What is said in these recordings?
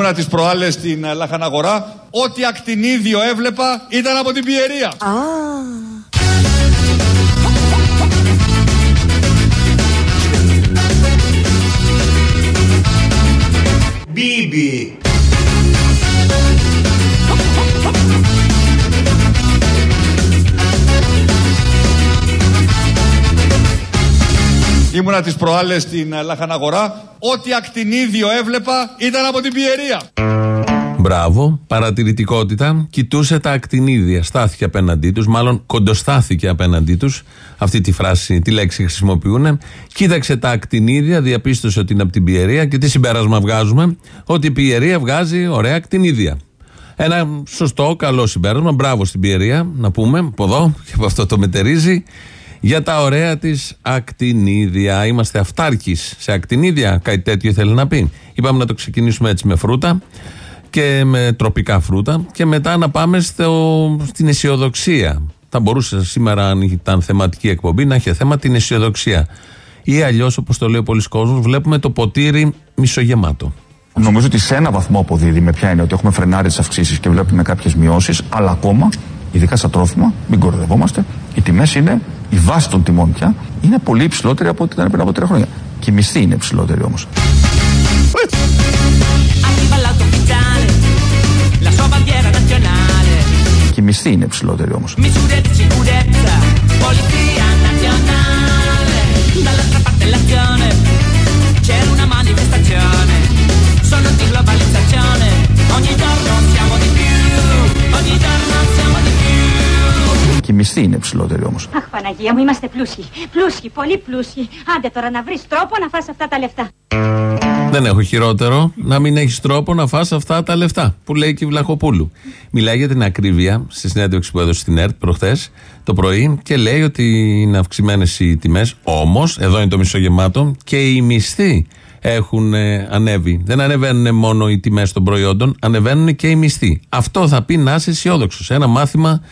Ήμουνα τις προάλλες στην ε, Λαχαναγορά. Ό,τι ακτινίδιο έβλεπα ήταν από την πιερία. Μπίμπι. Ήμουνα τις προάλλες στην ε, Λαχαναγορά. Ό,τι ακτινίδιο έβλεπα ήταν από την πιερία. Μπράβο, παρατηρητικότητα. Κοιτούσε τα ακτινίδια. Στάθηκε απέναντί τους, μάλλον κοντοστάθηκε απέναντί τους. Αυτή τη φράση, τη λέξη χρησιμοποιούν. Κοίταξε τα ακτινίδια, διαπίστωσε ότι είναι από την πιερία και τι συμπέρασμα βγάζουμε; Ότι η πιερία βγάζει ωραία ακτινίδια. Ένα σωστό, καλό συμπέρασμα. Μπράβο στην πιερία, να πούμε από εδώ και από αυτό το μετερίζει. Για τα ωραία της ακτινίδια. Είμαστε αυτάρκης σε ακτινίδια, κάτι τέτοιο ήθελε να πει. Είπαμε να το ξεκινήσουμε έτσι με φρούτα και με τροπικά φρούτα και μετά να πάμε στο, στην αισιοδοξία. Θα μπορούσε σήμερα, αν ήταν θεματική εκπομπή, να έχει θέμα την αισιοδοξία. Ή αλλιώς, όπως το λέει ο πολλοί κόσμος, βλέπουμε το ποτήρι μισογεμάτο. Νομίζω ότι σε ένα βαθμό αποδίδει με ποια είναι ότι έχουμε φρενάρει τις αυξήσεις και βλέπουμε κάποιες μειώσεις, αλλά ακόμα, ειδικά στα τρόφιμα, μην κοροϊδευόμαστε, οι τιμές είναι, η βάση των τιμών πια είναι πολύ υψηλότερη από ό,τι ήταν πριν από τρία χρόνια. Και η μισθή είναι υψηλότερη όμως. Arriva l'autufficiale, la sua bandiera nazionale, Και η μισθή είναι υψηλότερη όμως. Μισθή είναι υψηλότερη όμως. Αχ, Παναγία μου, είμαστε πλούσιοι. Πλούσιοι, πολύ πλούσιοι. Άντε τώρα να βρεις τρόπο να φας αυτά τα λεφτά. Δεν έχω χειρότερο να μην έχεις τρόπο να φας αυτά τα λεφτά που λέει και η Βλαχοπούλου. Μιλάει για την ακρίβεια στη συνέντευξη που έδωσε στην ΕΡΤ προχθές το πρωί και λέει ότι είναι αυξημένες οι τιμές. Όμως, εδώ είναι το μισογεμάτο και οι μισθοί έχουν ε, ανέβει. Δεν ανεβαίνουν μόνο οι τιμές των προϊόντων, ανεβαίνουν και οι μισθοί. Αυτό θα πει να είσαι αισιόδοξος. Ένα μάθημα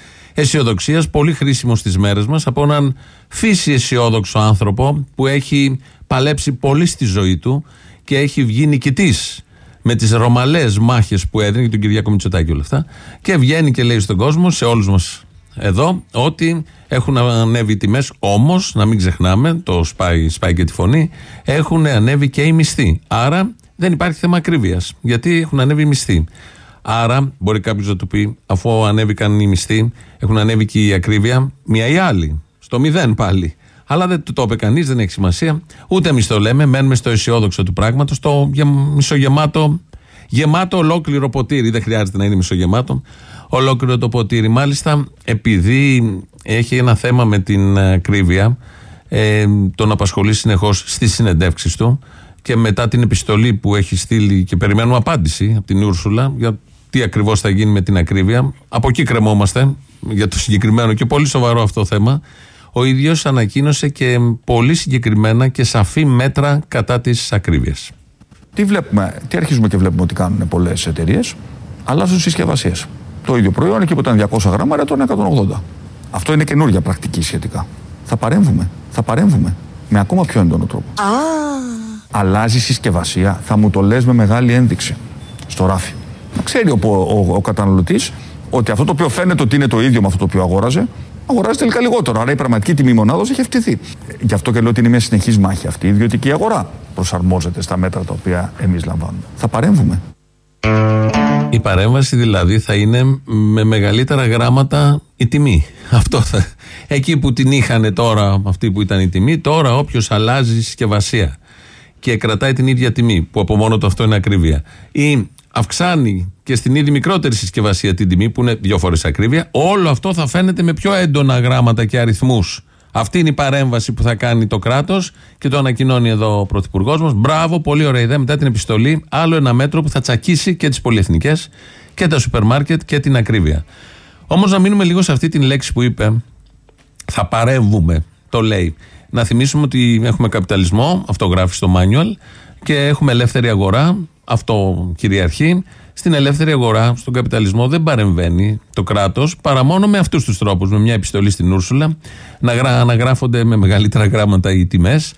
αισιοδοξίας πολύ χρήσιμο στις μέρες μας από έναν φύση αισιόδοξο άνθρωπο που έχει παλέψει πολύ στη ζωή του και έχει βγει νικητής με τις ρωμαλαίε μάχες που έδινε και τον Κυριακό Μητσοτάκη όλα αυτά. Και βγαίνει και λέει στον κόσμο, σε όλους μας εδώ, ότι έχουν ανέβει οι τιμές. Όμως, να μην ξεχνάμε, το σπάει, σπάει και τη φωνή, έχουν ανέβει και οι μισθοί. Άρα δεν υπάρχει θέμα ακρίβειας. Γιατί έχουν ανέβει οι μισθοί. Άρα, μπορεί κάποιος να του πει, αφού ανέβηκαν οι μισθοί, έχουν ανέβει και η ακρίβεια, μία ή άλλη. Στο μηδέν πάλι. Αλλά δεν του το είπε κανείς, δεν έχει σημασία. Ούτε εμείς το λέμε. Μένουμε στο αισιόδοξο του πράγματος, στο γε- μισογεμάτο, γεμάτο ολόκληρο ποτήρι. Δεν χρειάζεται να είναι μισογεμάτο. Ολόκληρο το ποτήρι. Μάλιστα, επειδή έχει ένα θέμα με την ακρίβεια, ε, τον απασχολεί συνεχώς στις συνεντεύξεις του και μετά την επιστολή που έχει στείλει και περιμένουμε απάντηση από την Ούρσουλα για τι ακριβώς θα γίνει με την ακρίβεια. Από εκεί κρεμόμαστε για το συγκεκριμένο και πολύ σοβαρό αυτό θέμα. Ο ίδιος ανακοίνωσε και πολύ συγκεκριμένα και σαφή μέτρα κατά της ακρίβειας. Τι βλέπουμε, τι αρχίζουμε και βλέπουμε ότι κάνουν πολλές εταιρείες, αλλάζουν συσκευασίες. Το ίδιο προϊόν εκεί που ήταν 200 γράμματα τώρα είναι 180. Αυτό είναι καινούργια πρακτική σχετικά. Θα παρέμβουμε, θα παρέμβουμε με ακόμα πιο έντονο τρόπο. Αλλάζει συσκευασία, θα μου το λες με μεγάλη ένδειξη στο ράφι. Να ξέρει ο, ο, ο καταναλωτής ότι αυτό το οποίο φαίνεται ότι είναι το ίδιο με αυτό το οποίο αγόραζε, αγοράζει τελικά λιγότερο. Άρα η πραγματική τιμή μονάδος έχει αυξηθεί. Γι' αυτό και λέω ότι είναι μια συνεχής μάχη αυτή. Η ιδιωτική αγορά προσαρμόζεται στα μέτρα τα οποία εμείς λαμβάνουμε. Θα παρέμβουμε. Η παρέμβαση δηλαδή θα είναι με μεγαλύτερα γράμματα η τιμή. Αυτό θα. Εκεί που την είχαν τώρα, αυτή που ήταν η τιμή, τώρα όποιος αλλάζει συσκευασία και κρατάει την ίδια τιμή, που από μόνο του αυτό είναι ακρίβεια, ή αυξάνει και στην ήδη μικρότερη συσκευασία την τιμή, που είναι δύο φορές ακρίβεια, όλο αυτό θα φαίνεται με πιο έντονα γράμματα και αριθμούς. Αυτή είναι η παρέμβαση που θα κάνει το κράτος και το ανακοινώνει εδώ ο Πρωθυπουργός μας. Μπράβο, πολύ ωραία ιδέα. Μετά την επιστολή, άλλο ένα μέτρο που θα τσακίσει και τις πολυεθνικές και τα σούπερ μάρκετ και την ακρίβεια. Όμως να μείνουμε λίγο σε αυτή την λέξη που είπε. Θα παρέμβουμε, το λέει. Να θυμίσουμε ότι έχουμε καπιταλισμό, αυτό γράφει στο manual, και έχουμε ελεύθερη αγορά, αυτό κυριαρχεί. Στην ελεύθερη αγορά, στον καπιταλισμό, δεν παρεμβαίνει το κράτος παρά μόνο με αυτούς τους τρόπους. Με μια επιστολή στην Ούρσουλα, να γρα- αναγράφονται με μεγαλύτερα γράμματα οι τιμές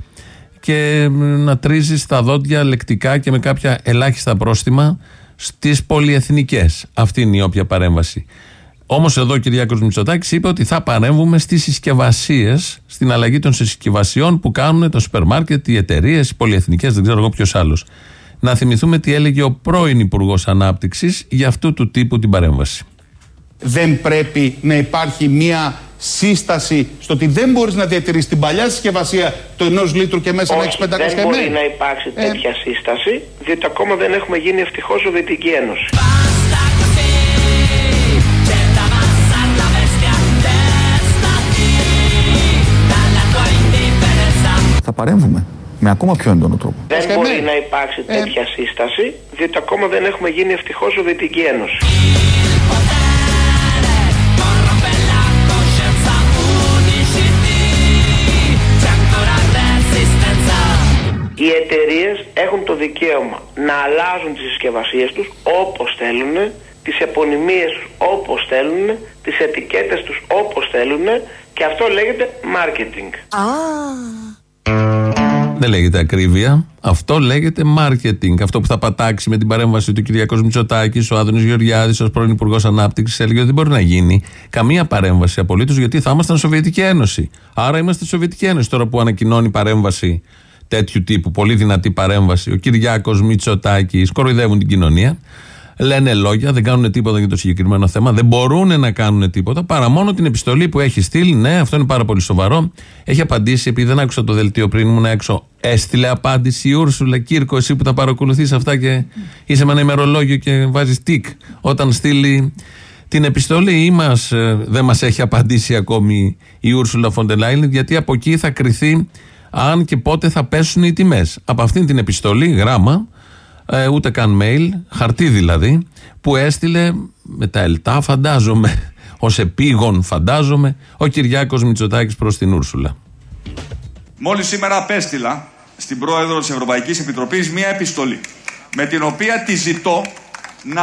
και να τρίζει τα δόντια λεκτικά και με κάποια ελάχιστα πρόστιμα στις πολυεθνικές. Αυτή είναι η όποια παρέμβαση. Όμως εδώ ο Κυριάκος Μητσοτάκης είπε ότι θα παρέμβουμε στις συσκευασίες, στην αλλαγή των συσκευασιών που κάνουν το σούπερ μάρκετ, οι εταιρείες, οι πολυεθνικές, δεν ξέρω εγώ ποιος άλλος. Να θυμηθούμε τι έλεγε ο πρώην Υπουργός Ανάπτυξης για αυτού του τύπου την παρέμβαση. Δεν πρέπει να υπάρχει μία σύσταση στο ότι δεν μπορείς να διατηρήσεις την παλιά συσκευασία του ενός λίτρου και μέσα να έχεις 500 δεν ml. μπορεί να υπάρξει Ε. τέτοια σύσταση, διότι ακόμα δεν έχουμε γίνει ευτυχώς Σοβιετική Ένωση. Basta così, c'è da abbassar la bestia, testati dalla tua indifferenza. Θα παρέμβουμε με ακόμα πιο έντονο τρόπο. Δεν Ασκεμένη. μπορεί να υπάρξει Ε. τέτοια σύσταση, διότι ακόμα δεν έχουμε γίνει ευτυχώς Σοβιετική Ένωση. Corrompe la coscienza, unisciti, c'è ancora resistenza. Οι εταιρείες έχουν το δικαίωμα να αλλάζουν τις συσκευασίες τους όπως θέλουν, τις επωνυμίες τους όπως θέλουν, τις ετικέτες τους όπως θέλουν και αυτό λέγεται marketing. Δεν λέγεται ακρίβεια. Αυτό λέγεται marketing. Αυτό που θα πατάξει με την παρέμβαση του Κυριακό Μητσοτάκης, ο Άδωνης Γεωργιάδης, ως πρώην Υπουργός Ανάπτυξης, έλεγε ότι δεν μπορεί να γίνει καμία παρέμβαση απολύτως γιατί θα ήμασταν Σοβιετική Ένωση. Άρα είμαστε Σοβιετική Ένωση. Τώρα που ανακοινώνει παρέμβαση τέτοιου τύπου, πολύ δυνατή παρέμβαση, ο Κυριάκο Μητσοτάκης, κοροϊδεύουν την κοινωνία. Λένε λόγια, δεν κάνουν τίποτα για το συγκεκριμένο θέμα, δεν μπορούν να κάνουν τίποτα παρά μόνο την επιστολή που έχει στείλει. Ναι, αυτό είναι πάρα πολύ σοβαρό. Έχει απαντήσει, επειδή δεν άκουσα το δελτίο πριν ήμουν έξω. Έστειλε απάντηση η Ούρσουλα Κύρκο, εσύ που τα παρακολουθείς αυτά και είσαι με ένα ημερολόγιο και βάζεις τικ όταν στείλει την επιστολή ή μας, ε, δεν μας έχει απαντήσει ακόμη η Ούρσουλα Φοντελάιν γιατί από εκεί θα κριθεί αν και πότε θα πέσουν οι τιμές. Από αυτήν την επιστολή, γράμμα, ε, ούτε καν mail, χαρτί δηλαδή, που έστειλε με τα ελτά, φαντάζομαι, ως επίγον φαντάζομαι, ο Κυριάκος Μητσοτάκης προς την Ούρσουλα. Μόλις σήμερα απέστειλα στην πρόεδρο της Ευρωπαϊκής Επιτροπής μία επιστολή με την οποία τη ζητώ να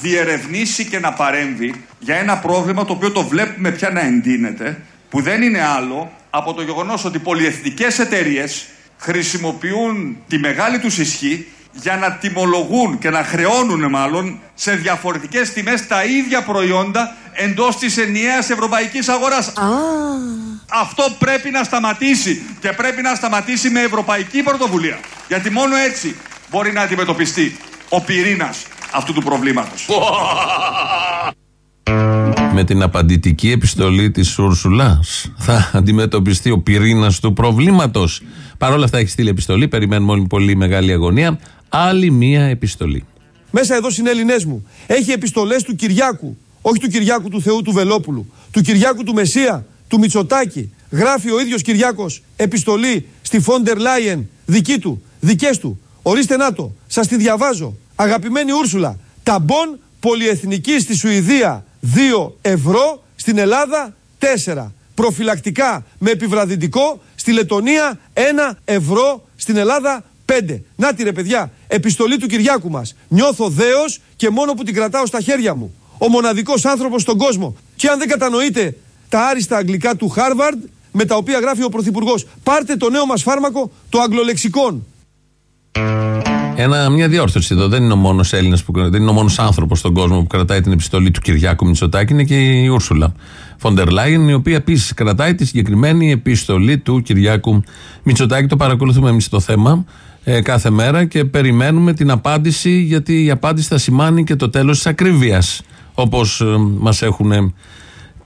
διερευνήσει και να παρέμβει για ένα πρόβλημα το οποίο το βλέπουμε πια να εντείνεται που δεν είναι άλλο από το γεγονός ότι πολυεθνικές εταιρείες χρησιμοποιούν τη μεγάλη τους ισχύ για να τιμολογούν και να χρεώνουν μάλλον σε διαφορετικές τιμές τα ίδια προϊόντα εντός της ενιαίας ευρωπαϊκής αγοράς. Αυτό πρέπει να σταματήσει και πρέπει να σταματήσει με ευρωπαϊκή πρωτοβουλία. Γιατί μόνο έτσι μπορεί να αντιμετωπιστεί ο πυρήνας αυτού του προβλήματος. Με την απαντητική επιστολή της Ούρσουλας θα αντιμετωπιστεί ο πυρήνας του προβλήματος. Παρ' όλα αυτά έχει στείλει επιστολή, περιμένουμε όλη πολύ μεγάλη αγωνία. Άλλη μία επιστολή. Μέσα εδώ συνέλληνές μου. Έχει επιστολές του Κυριάκου. Όχι του Κυριάκου του Θεού του Βελόπουλου. Του Κυριάκου του Μεσία, του Μητσοτάκη. Γράφει ο ίδιος Κυριάκος επιστολή στη Φόντερ Λάιεν, δική του, δικές του. Ορίστε να το, σας τη διαβάζω. Αγαπημένη Ούρσουλα, τα μπον πολυεθνική στη Σουηδία 2 ευρώ, στην Ελλάδα 4. Προφυλακτικά με επιβραδυτικό στη Λετωνία 1 ευρώ, στην Ελλάδα 5. Να τη ρε παιδιά, επιστολή του Κυριάκου μας. Νιώθω δέος και μόνο που την κρατάω στα χέρια μου. Ο μοναδικός άνθρωπος στον κόσμο. Και αν δεν κατανοείτε τα άριστα αγγλικά του Χάρβαρντ, με τα οποία γράφει ο Πρωθυπουργός, πάρτε το νέο μας φάρμακο, το αγγλολεξικόν. Ένα, μια διόρθωση εδώ. Δεν είναι ο μόνος Έλληνας που δεν είναι ο μόνος άνθρωπος στον κόσμο που κρατάει την επιστολή του Κυριάκου Μητσοτάκη, είναι και η Ούρσουλα Φοντερ Λάιεν, η οποία επίσης κρατάει τη συγκεκριμένη επιστολή του Κυριάκου Μητσοτάκη. Το παρακολουθούμε εμείς το θέμα ε, κάθε μέρα και περιμένουμε την απάντηση, γιατί η απάντηση θα σημάνει και το τέλος της ακρίβειας. Όπως ε, μας έχουν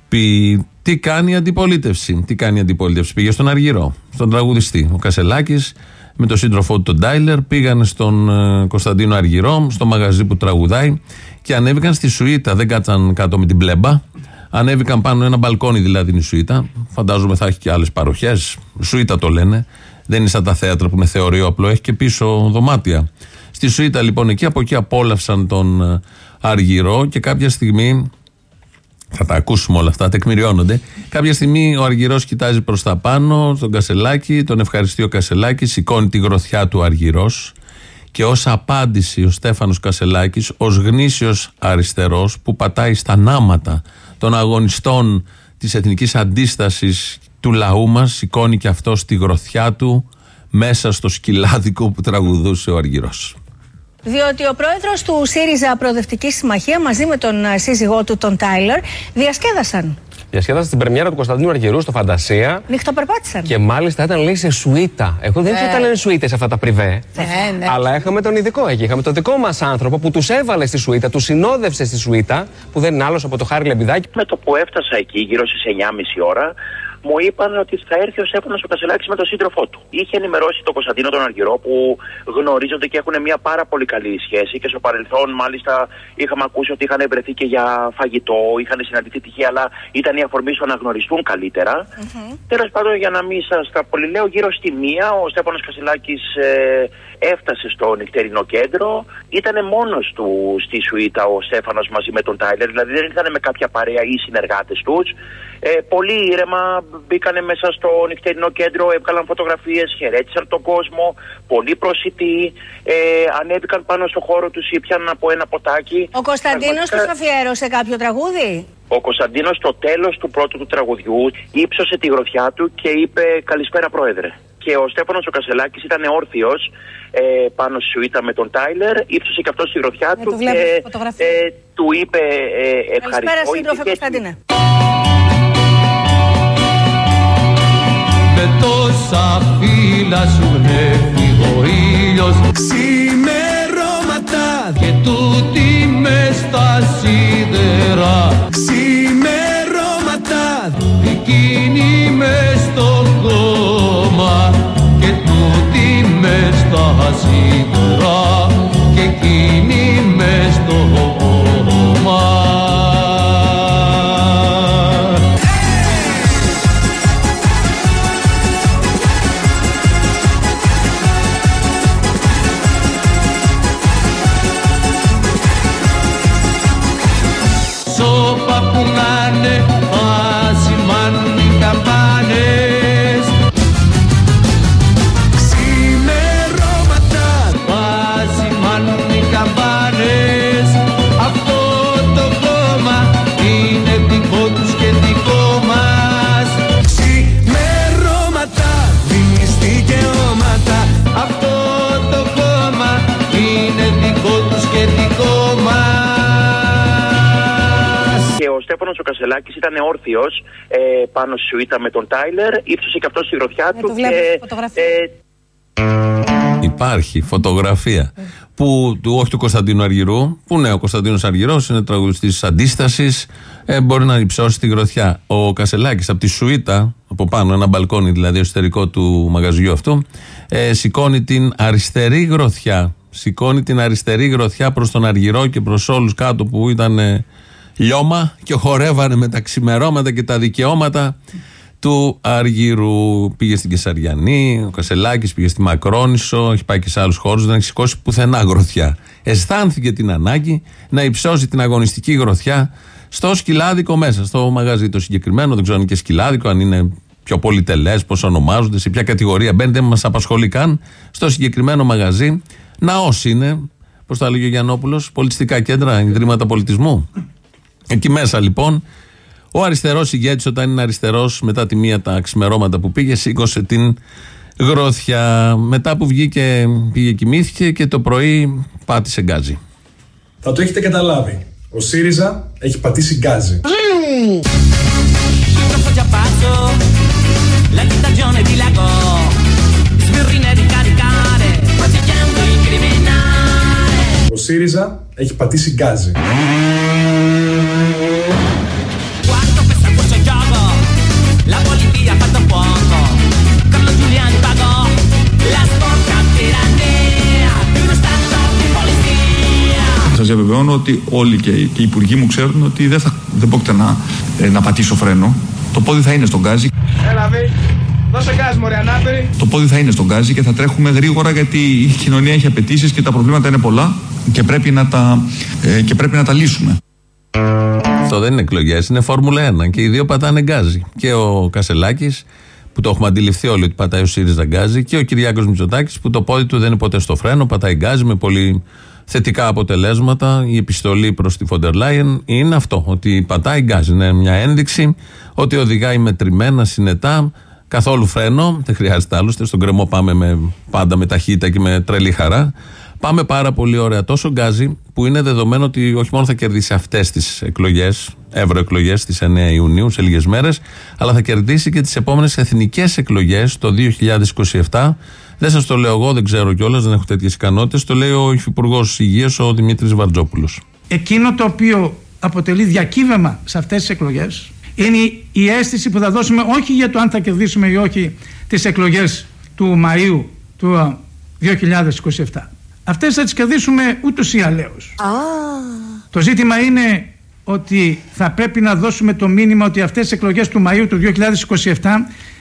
πει. Τι κάνει η αντιπολίτευση; Τι κάνει η αντιπολίτευση; Πήγε στον Αργυρό, στον τραγουδιστή. Ο Κασελάκης με τον σύντροφό του τον Τάιλερ πήγαν στον ε, Κωνσταντίνο Αργυρό, στο μαγαζί που τραγουδάει και ανέβηκαν στη Σουήτα. Δεν κάτσαν κάτω με την πλέμπα. Ανέβηκαν πάνω ένα μπαλκόνι δηλαδή την Σουήτα. Φαντάζομαι θα έχει και άλλες παροχές. Σουήτα το λένε. Δεν είναι σαν τα θέατρα που είναι θεωρείο απλό, έχει και πίσω δωμάτια. Στη Σουήτα λοιπόν εκεί, από εκεί απόλαυσαν τον ε, Αργυρό και κάποια στιγμή θα τα ακούσουμε όλα αυτά, τεκμηριώνονται. Κάποια στιγμή ο Αργυρός κοιτάζει προς τα πάνω, τον Κασελάκη, τον ευχαριστεί ο Κασελάκης, σηκώνει τη γροθιά του Αργυρός και ως απάντηση ο Στέφανος Κασελάκης, ως γνήσιος αριστερός που πατάει στα νάματα των αγωνιστών της εθνικής αντίστασης του λαού μας, σηκώνει και αυτό τη γροθιά του μέσα στο σκυλάδικο που τραγουδούσε ο Αργυρός. Διότι ο πρόεδρος του ΣΥΡΙΖΑ Προοδευτικής Συμμαχία μαζί με τον ε, σύζυγό του, τον Τάιλερ, διασκέδασαν. Διασκέδασαν στην πρεμιέρα του Κωνσταντίνου Αργυρού στο Φαντασία. Νυχτοπερπάτησαν. Και μάλιστα ήταν λέει σε σουίτα. Εγώ δεν Ε. ξέρω τι λένε σουίτες αυτά τα πριβέ. Ναι, ναι. Αλλά είχαμε τον ειδικό εκεί. Είχαμε τον δικό μας άνθρωπο που τους έβαλε στη σουίτα, τους συνόδευσε στη σουίτα, που δεν είναι άλλος από το Χάρη Λεμπιδάκη. Με το που έφτασα εκεί, γύρω στις 9.30 ώρα, μου είπαν ότι θα έρθει ο Στέφανος ο Κασελάκης με τον σύντροφό του. Είχε ενημερώσει τον Κωνσταντίνο τον Αργυρό που γνωρίζονται και έχουν μια πάρα πολύ καλή σχέση και στο παρελθόν μάλιστα είχαμε ακούσει ότι είχαν βρεθεί και για φαγητό, είχαν συναντηθεί τυχαία, αλλά ήταν η αφορμή στο να γνωριστούν καλύτερα. Τέλος πάντων, για να μην σας τα πολυλέω, γύρω στη μία ο Στέφανος Κασελάκης ε, έφτασε στο νυχτερινό κέντρο. Ήταν μόνος του στη Σουήτα ο Στέφανος μαζί με τον Τάιλερ, δηλαδή δεν ήταν με κάποια παρέα ή συνεργάτες τους. Ε, πολύ ήρεμα μπήκανε μέσα στο νυχτερινό κέντρο, έβγαλαν φωτογραφίες, χαιρέτησαν τον κόσμο, πολύ προσιτοί. Ε, ανέβηκαν πάνω στο χώρο τους, ήπιαν από ένα ποτάκι. Ο Κωνσταντίνος τους Πραγματικά- αφιέρωσε κάποιο τραγούδι; ο Κωνσταντίνος στο τέλος του πρώτου του τραγουδιού ύψωσε τη γροθιά του και είπε Καλησπέρα Πρόεδρε. Και ο Στέφανος ο Κασελάκης ήταν όρθιος ε, πάνω στη σουίτα με τον Τάιλερ, ύψωσε και αυτός τη γροθιά Ναι, του το βλέπω και στη φωτογραφία. ε, του είπε ε, Καλησπέρα, ευχαριστώ. σύντροφε Είπε και- Κωνσταντίνε. Με τόσα φύλλα σου γνέφει ο ήλιος. Ξημερώματα. Και τούτη μες στα σίδερα. Ξημερώματα. Εκείνη μες στο κόμμα Και τούτη μες στα σίδερα. Και εκείνη μες στο κόμμα Σώπα που να είναι Κασελάκη ήταν όρθιος ε, πάνω στη σουίτα με τον Τάιλερ, ύψωσε και αυτός τη γροθιά Ναι, του. το βλέπω και, στη φωτογραφία. ε, Υπάρχει φωτογραφία που, του, όχι του Κωνσταντίνου Αργυρού, που ναι, ο Κωνσταντίνος Αργυρός είναι τραγουδιστής της αντίστασης, ε, μπορεί να υψώσει τη γροθιά. Ο Κασελάκης από τη Σουίτα, από πάνω, ένα μπαλκόνι δηλαδή εσωτερικό του μαγαζιού αυτού, ε, σηκώνει την αριστερή γροθιά. Σηκώνει την αριστερή γροθιά προς τον Αργυρό και προς όλους κάτω που ήταν ε, λιώμα και χορεύανε με τα ξημερώματα και τα δικαιώματα του Αργύρου. Πήγε στην Κεσαριανή, ο Κασελάκης πήγε στη Μακρόνισο, έχει πάει και σε άλλους χώρους, δεν έχει σηκώσει πουθενά γροθιά. Αισθάνθηκε την ανάγκη να υψώσει την αγωνιστική γροθιά στο σκυλάδικο μέσα, στο μαγαζί το συγκεκριμένο. Δεν ξέρω αν είναι και σκυλάδικο, αν είναι πιο πολυτελές, πώς ονομάζονται, σε ποια κατηγορία μπαίνετε, δεν μας απασχολεί καν. Στο συγκεκριμένο μαγαζί, ναός είναι, πώς τα λέγει ο Γιαννόπουλος, πολιτιστικά κέντρα, ιδρύματα πολιτισμού. Εκεί μέσα λοιπόν ο αριστερός ηγέτης, όταν είναι αριστερός, μετά τη μία τα ξημερώματα που πήγε, σήκωσε την γροθιά. Μετά που βγήκε, πήγε κοιμήθηκε και το πρωί πάτησε γκάζι. Θα το έχετε καταλάβει. Ο ΣΥΡΙΖΑ έχει πατήσει γκάζι. Troppo già passo, la stagione di lago, sbirrine di caricare, facendo il criminale. Ο ΣΥΡΙΖΑ έχει πατήσει γκάζι. Quanto pesa questo gioco? La politica ha fatto poco. Carlo Giuliani pagò la sporca tirannia di uno stato di polizia. Σα διαβεβαιώνω ότι όλοι και, οι- και οι υπουργοί μου ξέρουν ότι δεν, θα, δεν πρόκειται να, ε, να πατήσω φρένο. Το πόδι θα είναι στο γκάζι. Έλα, ρε. Δώσε γκάζ, μωρέ, ανάπηρη. Το πόδι θα είναι στο γκάζι και θα τρέχουμε γρήγορα γιατί η κοινωνία έχει απαιτήσεις και τα προβλήματα είναι πολλά και πρέπει να τα, ε, και πρέπει να τα λύσουμε. Αυτό δεν είναι εκλογές, είναι Φόρμουλα 1 και οι δύο πατάνε γκάζι. Και ο Κασελάκης, που το έχουμε αντιληφθεί όλοι ότι πατάει ο ΣΥΡΙΖΑ γκάζι, και ο Κυριάκος Μητσοτάκης, που το πόδι του δεν είναι ποτέ στο φρένο, πατάει γκάζι με πολύ θετικά αποτελέσματα. Η επιστολή προς τη Φον ντερ Λάιεν είναι αυτό, ότι πατάει γκάζι. Είναι μια ένδειξη ότι οδηγάει μετρημένα, συνετά, καθόλου φρένο. Δεν χρειάζεται άλλωστε. Στον κρεμό πάμε με, πάντα με ταχύτητα και με τρελή χαρά. Πάμε πάρα πολύ ωραία. Τόσο γκάζι που είναι δεδομένο ότι όχι μόνο θα κερδίσει αυτές τις εκλογές, ευρωεκλογές στις 9 Ιουνίου, σε λίγες μέρες, αλλά θα κερδίσει και τις επόμενες εθνικές εκλογές το 2027. Δεν σας το λέω εγώ, δεν ξέρω κιόλας, δεν έχω τέτοιες ικανότητες. Το λέει ο Υφυπουργός Υγείας, ο Δημήτρης Βαρτζόπουλος. Εκείνο το οποίο αποτελεί διακύβευμα σε αυτές τις εκλογές είναι η αίσθηση που θα δώσουμε όχι για το αν θα κερδίσουμε ή όχι τις εκλογές του Μαΐου του α, 2027. Αυτές θα τις κερδίσουμε ούτως ή αλλαίως. Το ζήτημα είναι ότι θα πρέπει να δώσουμε το μήνυμα ότι αυτές τις εκλογές του Μαΐου του 2027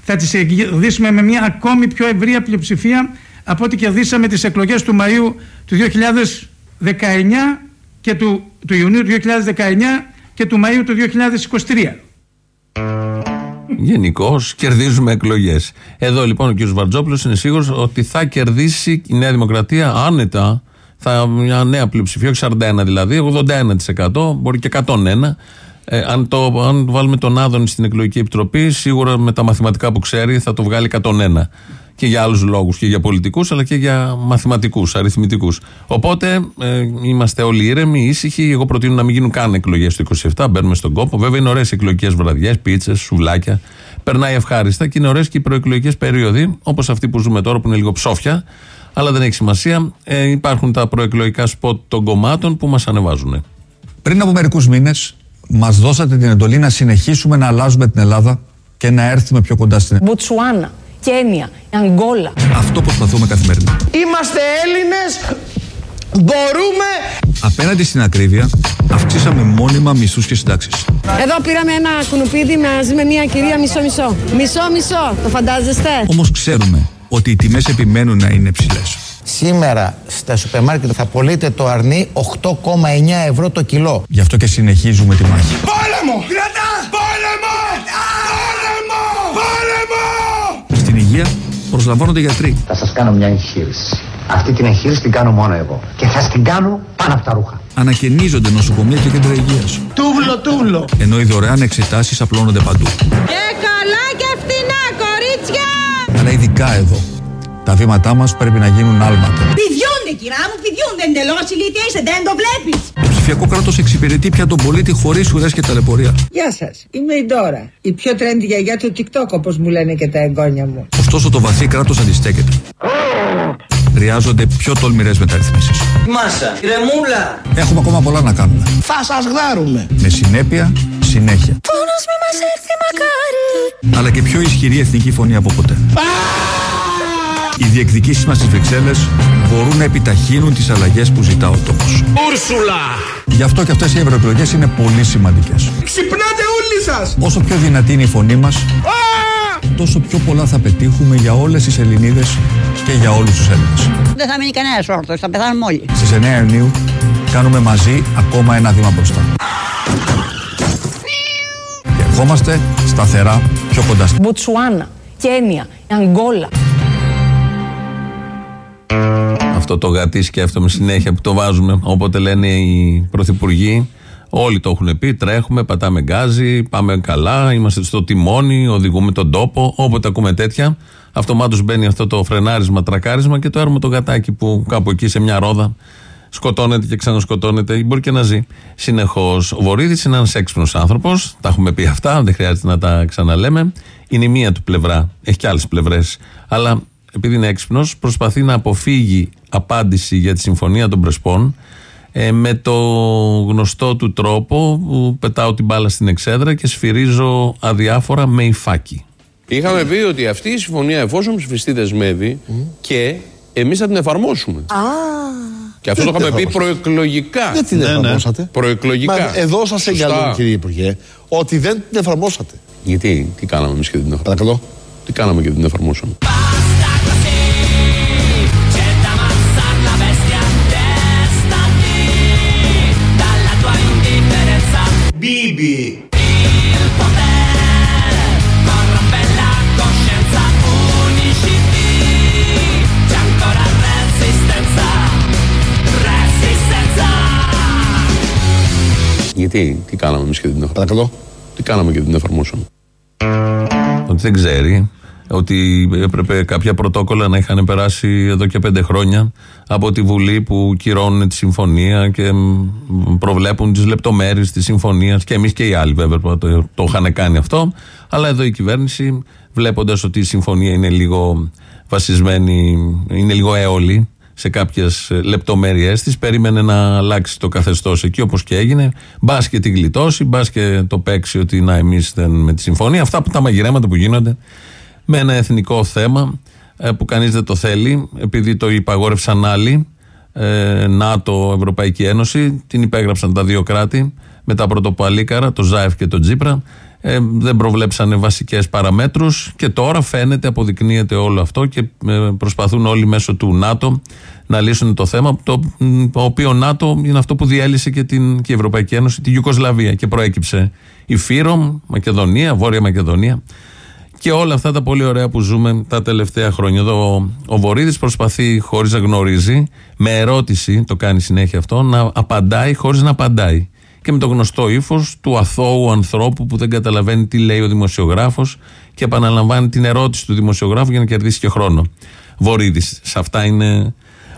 θα τις κερδίσουμε με μια ακόμη πιο ευρεία πλειοψηφία από ό,τι κερδίσαμε τις εκλογές του Μαΐου του 2019 και του, του Ιουνίου του 2019 και του Μαΐου του 2023. Γενικώς κερδίζουμε εκλογές. Εδώ λοιπόν ο κ. Βαρτζόπουλος είναι σίγουρος ότι θα κερδίσει η Νέα Δημοκρατία άνετα. Θα μια νέα πλειοψηφία, όχι 41 δηλαδή, 81%, μπορεί και 101. Ε, αν, το, αν βάλουμε τον Άδωνη στην εκλογική επιτροπή, σίγουρα με τα μαθηματικά που ξέρει θα το βγάλει 101. Και για άλλους λόγους, και για πολιτικούς, αλλά και για μαθηματικούς, αριθμητικούς. Οπότε ε, είμαστε όλοι ήρεμοι, ήσυχοι. Εγώ προτείνω να μην γίνουν καν εκλογές το 27. Μπαίνουμε στον κόπο. Βέβαια είναι ωραίες εκλογικές βραδιές, πίτσες, σουβλάκια. Περνάει ευχάριστα και είναι ωραίες και οι προεκλογικές περίοδοι, όπως αυτή που ζούμε τώρα που είναι λίγο ψόφια. Αλλά δεν έχει σημασία. Ε, υπάρχουν τα προεκλογικά σποτ των κομμάτων που μας ανεβάζουν. Πριν από μερικούς μήνες, μας δώσατε την εντολή να συνεχίσουμε να αλλάζουμε την Ελλάδα και να έρθουμε πιο κοντά στην Μποτσουάνα, Κένια, Αγγόλα. Αυτό προσπαθούμε καθημερινά. Είμαστε Έλληνες, μπορούμε. Απέναντι στην ακρίβεια, αυξήσαμε μόνιμα μισθούς και συντάξεις. Εδώ πήραμε ένα κουνουπίδι μαζί με μια κυρία μισό-μισό. Μισό-μισό, το φαντάζεστε; Όμως ξέρουμε ότι οι τιμές επιμένουν να είναι ψηλέ. Σήμερα στα σούπερ μάρκετ θα πωλείται το αρνί 8,9 ευρώ το κιλό. Γι' αυτό και συνεχίζουμε τη μάχη. Πόλεμο! Κρατά! Πόλεμο! Πόλεμο! Πόλεμο! Στην υγεία προσλαμβάνονται γιατροί. Θα σας κάνω μια εγχείρηση. Αυτή την εγχείρηση την κάνω μόνο εγώ. Και θα την κάνω πάνω από τα ρούχα. Ανακαινίζονται νοσοκομεία και κέντρα υγείας. Τούβλο, τούβλο! Ενώ οι δωρεάν εξετάσεις απλώνονται παντού. Και καλά και φτηνά, κορίτσια! Αλλά ειδικά εδώ. Τα βήματά μας πρέπει να γίνουν άλματα. Πηδιούνται, κυρά μου, πηδιούνται εντελώς. Ηλίθεια δεν το βλέπεις. Το ψηφιακό κράτος εξυπηρετεί πια τον πολίτη χωρίς ουρές και ταλαιπωρία. Γεια σας, είμαι η Ντόρα. Η πιο trendy γιαγιά του TikTok, όπως μου λένε και τα εγγόνια μου. Ωστόσο το βαθύ κράτος αντιστέκεται. Χρειάζονται πιο τολμηρές μεταρρυθμίσεις. Μάσα, ρεμούλα! Έχουμε ακόμα πολλά να κάνουμε. Θα σας γδάρουμε. Με συνέπεια, συνέχεια. Πόνος μη μας έρθει μακάρι. Αλλά και πιο ισχυρή εθνική φωνή από ποτέ. Οι διεκδικήσεις μας στις Βρυξέλλες μπορούν να επιταχύνουν τις αλλαγές που ζητά ο τόπος. Ούρσουλα! Γι' αυτό και αυτές οι ευρωεκλογές είναι πολύ σημαντικές. Ξυπνάτε όλοι σας! Όσο πιο δυνατή είναι η φωνή μας, τόσο πιο πολλά θα πετύχουμε για όλες τις Ελληνίδες και για όλους τους Έλληνες. Δεν θα μείνει κανένα όρθιος, θα πεθάνουμε όλοι. Στις 9 Ιουνίου κάνουμε μαζί ακόμα ένα βήμα μπροστά. Και ερχόμαστε σταθερά πιο κοντά στην Μποτσουάνα, Κένια, Αγγόλα. Αυτό το γατί σκέφτομαι συνέχεια που το βάζουμε. Όποτε λένε οι πρωθυπουργοί, όλοι το έχουν πει. Τρέχουμε, πατάμε γκάζι, πάμε καλά, είμαστε στο τιμόνι, οδηγούμε τον τόπο. Όποτε ακούμε τέτοια, αυτομάτως μπαίνει αυτό το φρενάρισμα, τρακάρισμα και το έρουμε το γατάκι που κάπου εκεί σε μια ρόδα σκοτώνεται και ξανασκοτώνεται ή μπορεί και να ζει συνεχώς. Ο Βορύδης είναι ένας έξυπνος άνθρωπος, τα έχουμε πει αυτά, δεν χρειάζεται να τα ξαναλέμε. Είναι η μία του πλευρά, έχει και άλλες πλευρές. Αλλά επειδή είναι έξυπνος, προσπαθεί να αποφύγει απάντηση για τη συμφωνία των Πρεσπών ε, με το γνωστό του τρόπο που πετάω την μπάλα στην εξέδρα και σφυρίζω αδιάφορα με υφάκι. Είχαμε πει ότι αυτή η συμφωνία, εφόσον ψηφιστεί, δεσμεύει και εμείς θα την εφαρμόσουμε. Και αυτό Δεν το είχαμε την πει προεκλογικά. Δεν την Ναι, ναι. εφαρμόσατε. Προεκλογικά. Μα εδώ σας Σωστά. εγκαλούν, κύριε Υπουργέ, ότι δεν την εφαρμόσατε. Γιατί, τι κάναμε εμείς και δεν την εφαρμόσαμε. Παρακαλώ. Τι κάναμε και δεν την εφαρμόσαμε. Bibi! Il potere corrompe la coscienza Uniciti C'è ancora resistenza Resistenza Γιατί, τι κάναμε εμείς και δεν την εφαρμόσαμε; Παρακαλώ. Τι κάναμε και δεν την εφαρμόσαμε; Ότι δεν ξέρει. Ότι έπρεπε κάποια πρωτόκολλα να είχαν περάσει εδώ και πέντε χρόνια από τη Βουλή που κυρώνουν τη συμφωνία και μ, προβλέπουν τις λεπτομέρειες της συμφωνίας και εμείς και οι άλλοι βέβαια που το, το είχαν κάνει αυτό αλλά εδώ η κυβέρνηση βλέποντας ότι η συμφωνία είναι λίγο βασισμένη, είναι λίγο έολη σε κάποιες λεπτομέρειές της. Περίμενε να αλλάξει το καθεστώς εκεί όπως και έγινε. Μπα και τη γλιτώσει, μπα και το παίξει ότι να εμείς δεν με τη συμφωνία. Αυτά που τα μαγειρέματα που γίνονται με ένα εθνικό θέμα ε, που κανείς δεν το θέλει, επειδή το υπαγόρευσαν άλλοι, ε, ΝΑΤΟ, Ευρωπαϊκή Ένωση, την υπέγραψαν τα δύο κράτη με τα πρωτοπαλίκαρα, το ΖΑΕΦ και το Τζίπρα. Ε, δεν προβλέψανε βασικές παραμέτρους και τώρα φαίνεται, αποδεικνύεται όλο αυτό και ε, προσπαθούν όλοι μέσω του ΝΑΤΟ να λύσουν το θέμα. Το, μ, το οποίο ΝΑΤΟ είναι αυτό που διέλυσε και, την, και η Ευρωπαϊκή Ένωση, τη Ιουκοσλαβία και προέκυψε η Φύρομ, Μακεδονία, Βόρεια Μακεδονία και όλα αυτά τα πολύ ωραία που ζούμε τα τελευταία χρόνια. Εδώ ο Βορύδης προσπαθεί χωρίς να γνωρίζει, με ερώτηση, το κάνει συνέχεια αυτό, να απαντάει χωρίς να απαντάει. Και με το γνωστό ύφος του αθώου ανθρώπου που δεν καταλαβαίνει τι λέει ο δημοσιογράφος και επαναλαμβάνει την ερώτηση του δημοσιογράφου για να κερδίσει και χρόνο. Βορύδης. Σε αυτά είναι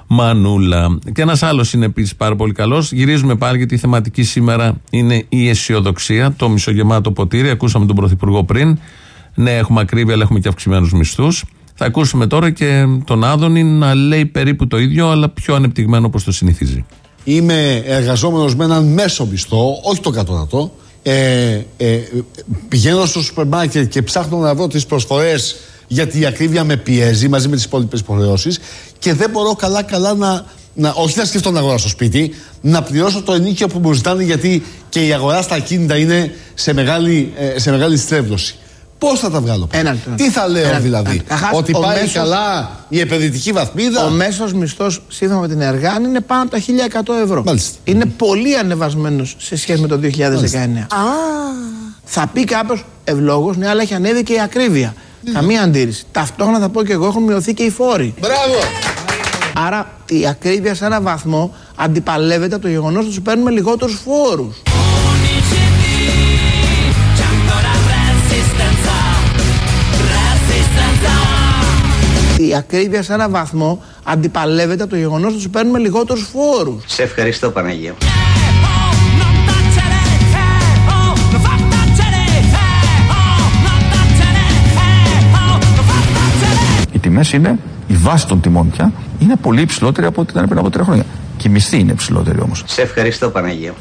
μανούλα. Και ένας άλλος είναι επίσης πάρα πολύ καλός. Γυρίζουμε πάλι γιατί η θεματική σήμερα είναι η αισιοδοξία, το μισογεμάτο ποτήρι. Ακούσαμε τον Πρωθυπουργό πριν. Ναι, έχουμε ακρίβεια, αλλά έχουμε και αυξημένους μισθούς. Θα ακούσουμε τώρα και τον Άδωνη να λέει περίπου το ίδιο, αλλά πιο ανεπτυγμένο όπως το συνηθίζει. Είμαι εργαζόμενος με έναν μέσο μισθό, όχι το κατώτατο. Ε, ε, πηγαίνω στο σούπερ μάρκετ και ψάχνω να βρω τις προσφορές γιατί η ακρίβεια με πιέζει μαζί με τις υπόλοιπες υποχρεώσεις και δεν μπορώ καλά καλά να, να, όχι να σκεφτώ να αγοράσω σπίτι, να πληρώσω το ενίκιο που μου ζητάνε γιατί και η αγορά στα ακίνητα είναι σε μεγάλη, ε, σε μεγάλη στρέβλωση. Πώς θα τα βγάλω πέρα. Ένα λεπτό. Τι θα λέω Ένα- δηλαδή, Καταρχάς, Ότι ο πάει μέσος- καλά η επενδυτική βαθμίδα; Ο μέσος μισθός σύμφωνα με την Εργάν είναι πάνω από τα 1100 ευρώ. Είναι πολύ ανεβασμένος σε σχέση με το 2019. Θα πει κάποιος ευλόγως, ναι, αλλά έχει ανέβει και η ακρίβεια. Καμία αντίρρηση. Ταυτόχρονα θα πω και εγώ έχουν μειωθεί και οι φόροι. Μπράβο! Άρα η ακρίβεια σε έναν βαθμό αντιπαλεύεται από το γεγονός ότι του παίρνουμε λιγότερους φόρους. Η ακρίβεια σε έναν βαθμό αντιπαλεύεται από το γεγονός ότι του παίρνουμε λιγότερους φόρους. Σε ευχαριστώ Παναγία. Οι τιμές είναι, η βάση των τιμών πια, είναι πολύ υψηλότερη από ό,τι ήταν πριν από τρία χρόνια. Και η μισθή είναι υψηλότερη όμως. Σε ευχαριστώ Παναγία.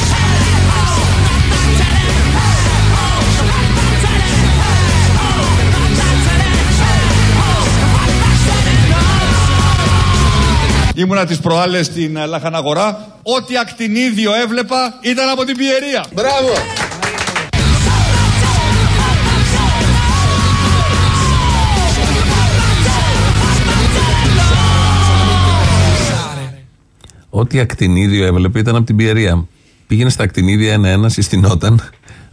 Ήμουνα τις προάλλες στην ε, Λαχαναγορά. Ό,τι ακτινίδιο έβλεπα ήταν από την πιερία. Μπράβο! Ό,τι ακτινίδιο έβλεπε ήταν από την πιερία. Πήγαινε στα ακτινίδια ένα-ένα, συστηνόταν,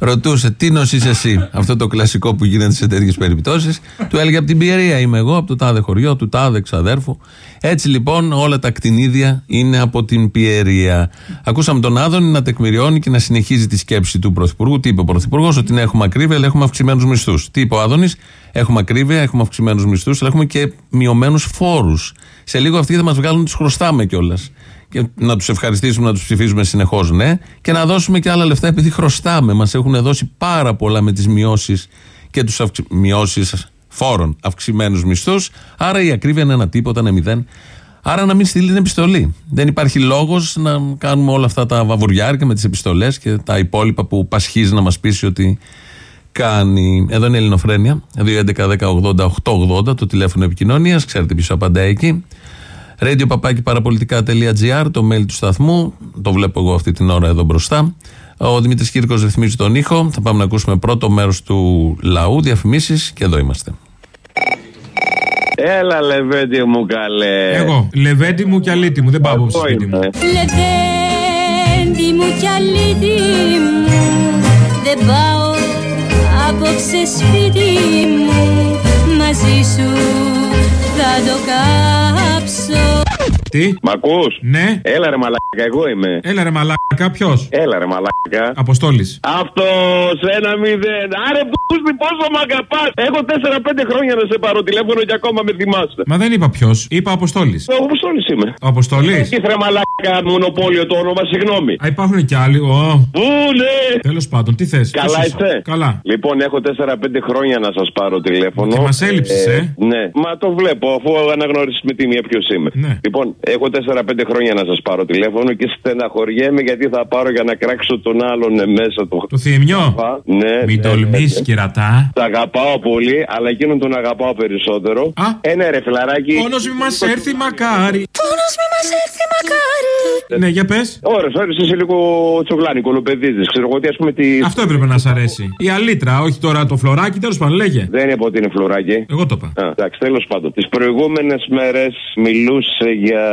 ρωτούσε τι νοσεί εσύ; Αυτό το κλασικό που γίνεται σε τέτοιες περιπτώσεις. Του έλεγε από την πιερία είμαι εγώ, από το τάδε χωριό, του τάδε ξαδέρφου. Έτσι λοιπόν όλα τα ακτινίδια είναι από την πιερία. Ακούσαμε τον Άδωνη να τεκμηριώνει και να συνεχίζει τη σκέψη του Πρωθυπουργού. Τι είπε ο Πρωθυπουργός, ότι ναι, έχουμε ακρίβεια, αλλά έχουμε αυξημένους μισθούς. Τι είπε ο Άδωνης, έχουμε ακρίβεια, έχουμε αυξημένους μισθούς, αλλά έχουμε και μειωμένους φόρους. Σε λίγο αυτοί θα μας βγάλουν, τους χρωστάμε κιόλας και να τους ευχαριστήσουμε, να τους ψηφίζουμε συνεχώς, ναι, και να δώσουμε και άλλα λεφτά επειδή χρωστάμε. Μας έχουν δώσει πάρα πολλά με τις μειώσεις και τους αυξη... μειώσεις φόρων, αυξημένους μισθούς. Άρα η ακρίβεια είναι ένα τίποτα, είναι μηδέν. Άρα να μην στείλει την επιστολή. Δεν υπάρχει λόγος να κάνουμε όλα αυτά τα βαβουριάρικα με τις επιστολές και τα υπόλοιπα που πασχίζει να μας πείσει ότι κάνει. Εδώ είναι η Ελληνοφρένεια. 2.11.10.80.880 το τηλέφωνο επικοινωνίας. Ξέρετε ποιος απαντάει εκεί. Radio παραπολιτικά.gr, το mail του σταθμού. Το βλέπω εγώ αυτή την ώρα εδώ μπροστά. Ο Δημήτρης Κύρκο ρυθμίζει τον ήχο. Θα πάμε να ακούσουμε πρώτο μέρος του λαού, διαφημίσεις και εδώ είμαστε. Έλα, λεβέντι μου καλέ. Εγώ, λεβέντι μου και αλήτη μου, δεν πάω στο σπίτι μου. Λεβέντι μου κι αλήτη μου Δεν πάω απόψε σπίτι μου Μαζί σου θα το κάψω Τι; Μ' ακούς; Ναι. Έλα ρε μαλάκα, εγώ είμαι. Έλα ρε μαλάκα, ποιος; Έλα ρε μαλάκα. Αποστόλης. Αυτός ένα μηδέν. Άρε πούστη, πόσο μ' αγαπάς. Έχω 4-5 χρόνια να σε πάρω τηλέφωνο και ακόμα με θυμάσαι. Μα δεν είπα ποιος, είπα Αποστόλης. Ο Αποστόλης είμαι. Ο Αποστόλης; Έχει ρε μαλάκα μονοπόλιο το όνομα, συγγνώμη. Α, υπάρχουν και άλλοι. Ω. Πού ναι. Τέλος πάντων, τι θες. Καλά είστε. Καλά. Λοιπόν, έχω 4-5 χρόνια να σας πάρω τηλέφωνο. Και μας έλειψες, ε. Ναι, μα το βλέπω αφού αναγνωρίσει με τη μία ποιος είμαι. Ναι. Λοιπόν, έχω 4-5 χρόνια να σας πάρω τηλέφωνο και στεναχωριέμαι γιατί θα πάρω για να κράξω τον άλλον ε, μέσα το. Το θύμιο. Ναι. Μην ναι, τολμήσεις, ναι. κερατά. Τα αγαπάω πολύ, αλλά εκείνον τον αγαπάω περισσότερο. Α. Ένα ρε φιλαράκι. Πόνος μη μας έρθει μακάρι. Πόνος μη μας έρθει μακάρι. Ναι, για πες. Ωραία, ωραία, είσαι λίγο τσογλάνι, κολοπεδίζει. Ξέρω εγώ τι ας πούμε τι. Αυτό έπρεπε να σ' αρέσει. Η αλήτρα, όχι τώρα το φλωράκι, τέλος πάντων, λέγε. Δεν είπα ότι είναι φλουράκι. Εγώ το είπα. Α, εντάξει, τέλος πάντων. Τις προηγούμενες μέρες μιλούσε για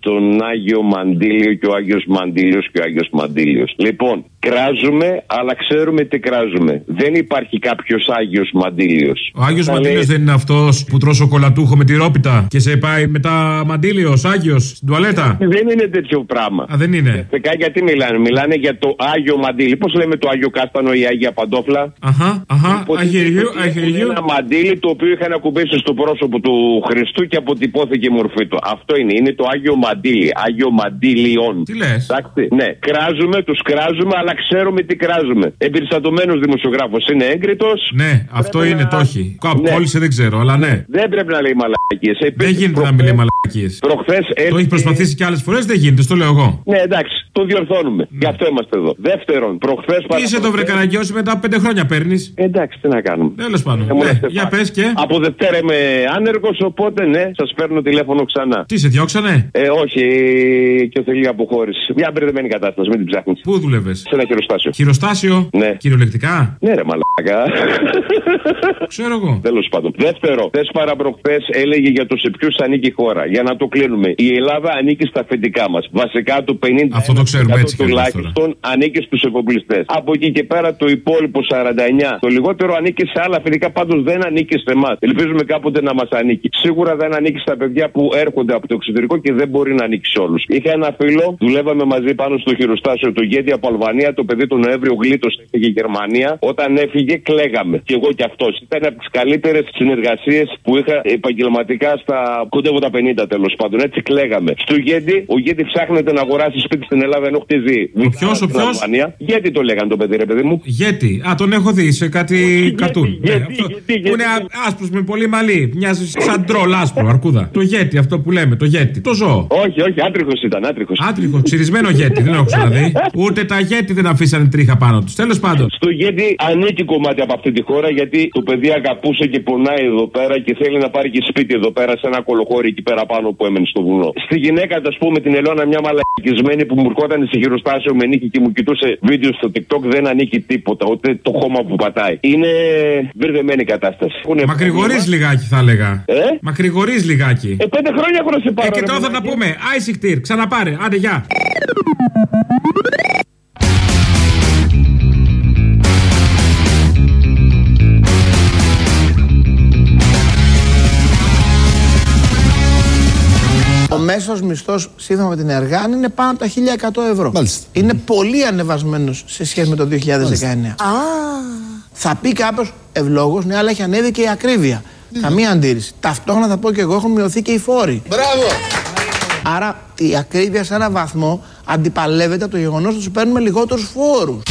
τον Άγιο Μαντήλιο και ο Άγιος Μαντήλιος και ο Άγιος Μαντήλιος. Λοιπόν, κράζουμε, αλλά ξέρουμε τι κράζουμε. Δεν υπάρχει κάποιος Άγιος Μαντήλιος. Ο Άγιος Μαντήλιος δεν είναι αυτός που τρως σοκολατούχο με τη ρόπιτα και σε πάει μετά Μαντήλιος, Άγιος, στην τουαλέτα. Δεν είναι τέτοιο πράγμα. Α, δεν είναι. Φεκά γιατί μιλάνε; Μιλάνε για το Άγιο Μαντήλι. Πώς λέμε το Άγιο Κάστανο ή Άγια Παντόφλα; Αχα, αχα, Υποτίθεται αγιογιού, ότι έχουν αγιογιού. Ένα μαντίλι το οποίο είχαν ακουμπήσει στο πρόσωπο του Χριστού και αποτυπώθηκε η μορφή του. Αυτό είναι. Είναι το Άγιο Μαντίλι. Άγιο Μαντίλιον. Τι λες; Ναι, κράζουμε, τους κράζουμε, αλλά ξέρουμε τι κράζουμε. Εμπεριστατωμένος δημοσιογράφος είναι έγκριτος. Ναι, αυτό Πρέπει είναι, να- το έχει. Κάπου Ναι. Ε, σε δεν ξέρω, αλλά ναι. Δεν πρέπει να λέει μαλακίες. Δεν γίνεται να μην λέει μαλακίες. Προχθές Το έχει προσπαθήσει και άλλες φορές, δεν γίνεται, το λέω εγώ. Ναι, εντάξει, το διορθώνουμε. Γι' αυτό είμαστε εδώ. Δεύτερον, προχθές Τι είσαι το βρε καραγκιόζη μετά από πέντε χρόνια παίρνεις; Εντάξει, τι να κάνουμε. Τέλος πάντων. Ήμουν Ναι, στεφάνι. για πες και. Από Δευτέρα είμαι άνεργος, οπότε ναι, σας παίρνω τηλέφωνο ξανά. Τι σε διώξανε; Ε, όχι, και θέλει αποχώρηση. Μια μπερδεμένη κατάσταση, μην την ψάχνεις. Πού δούλευες; Σε ένα χειροστάσιο. Χειροστάσιο; Ναι. Κυριολεκτικά; Ναι, ρε μαλάκα. Ξέρω εγώ. Τέλος πάντων. Δεύτερο, θε παραπροχθέ έλεγε για το σε ποιους ανήκει η χώρα. Για να το κλείνουμε. Η Ελλάδα ανήκει στα αφεντικά μας. Βασικά το 50% Αυτό το ξέρουμε έτσι κι αλλιώς τουλάχιστον ανήκει στους εφοπλιστές. Από εκεί και πέρα το υπόλοιπο 49. Το λιγότερο ανήκει σε άλλα αφεντικά, πάντως δεν ανήκει σε εμάς. Ελπίζουμε κάποτε να μας ανήκει. Σίγουρα δεν ανήκει στα παιδιά που έρχονται από το εξωτερικό και δεν μπορεί να ανήκει σε όλους. Είχα ένα φίλο, δουλεύαμε μαζί πάνω στο χειροστάσιο του Γέντι από Αλβανία. Το παιδί του Νοέμβριο γλίτω έφυγε η Γερμανία. Όταν έφυγε, κλαίγαμε. Και εγώ και αυτός. Ήταν από τις καλύτερες συνεργασίες που είχα επαγγελματικά στα κοντεύω τα 50 τέλος πάντων. Έτσι κλαίγαμε. Στο Γέντι, ο Γέντι ψάχνεται να αγοράσει σπίτι στην Ελλάδα ενώ χτίζει. Ο ποιος, ο ποιος; Γιατί το λέγανε το παιδί, ρε παιδί μου. Γέτι. Α, τον έχω δει σε κάτι κατούν. Ναι, γιατί, αυτό γιατί, που είναι άσπρος με πολύ μαλλί. Μοιάζει σαν τρόλ άσπρο, αρκούδα. Το γέτι, αυτό που λέμε, το γέτι. Το ζώο. Όχι, όχι, άτριχο ήταν, άτριχο. Άτριχο, ξυρισμένο γέτι, δεν έχω ξαναδεί. Ούτε τα γέτι δεν αφήσανε τρίχα πάνω τους. Τέλος πάντων. Στο Γέντι ανήκει κομμάτι από αυτή τη χώρα γιατί το παιδί αγαπούσε και πονάει εδώ πέρα και θέλει να πάρει και σπίτι εδώ πέρα σε ένα κολοχώρι εκεί πέρα πάνω που έμενε στο βουνό. Στη γυναίκα, ας πούμε, την Ελώνα, μια μαλακισμένη που μου ερχόταν σε χειροστάσιο με νίκη και μου κοιτούσε βίντεο στο TikTok, δεν ανήκει τίποτα, ούτε το χώμα που πατάει. Είναι μπερδεμένη η κατάσταση. Έχουνε Μακρηγορεί πρόβλημα. λιγάκι, θα έλεγα. Ε; Μακρηγορεί λιγάκι. Ε, πέντε χρόνια έχω να σε πάρω. Ε, και ρε τώρα θα τα μαλάκα. πούμε. Άισιχτήρ, ξαναπάρε. Άντε, γεια. Μέσο μισθός σύμφωνα με την Εργάνη είναι πάνω από τα 1100 ευρώ. Είναι πολύ ανεβασμένος σε σχέση με το 2019. Θα πει κάποιος ευλόγως, ναι, αλλά έχει ανέβει και η ακρίβεια. Καμία αντίρρηση. Ταυτόχρονα θα πω και εγώ έχουν μειωθεί και οι φόροι. Μπράβο! Άρα η ακρίβεια σε έναν βαθμό αντιπαλεύεται από το γεγονός ότι του παίρνουμε λιγότερους φόρους.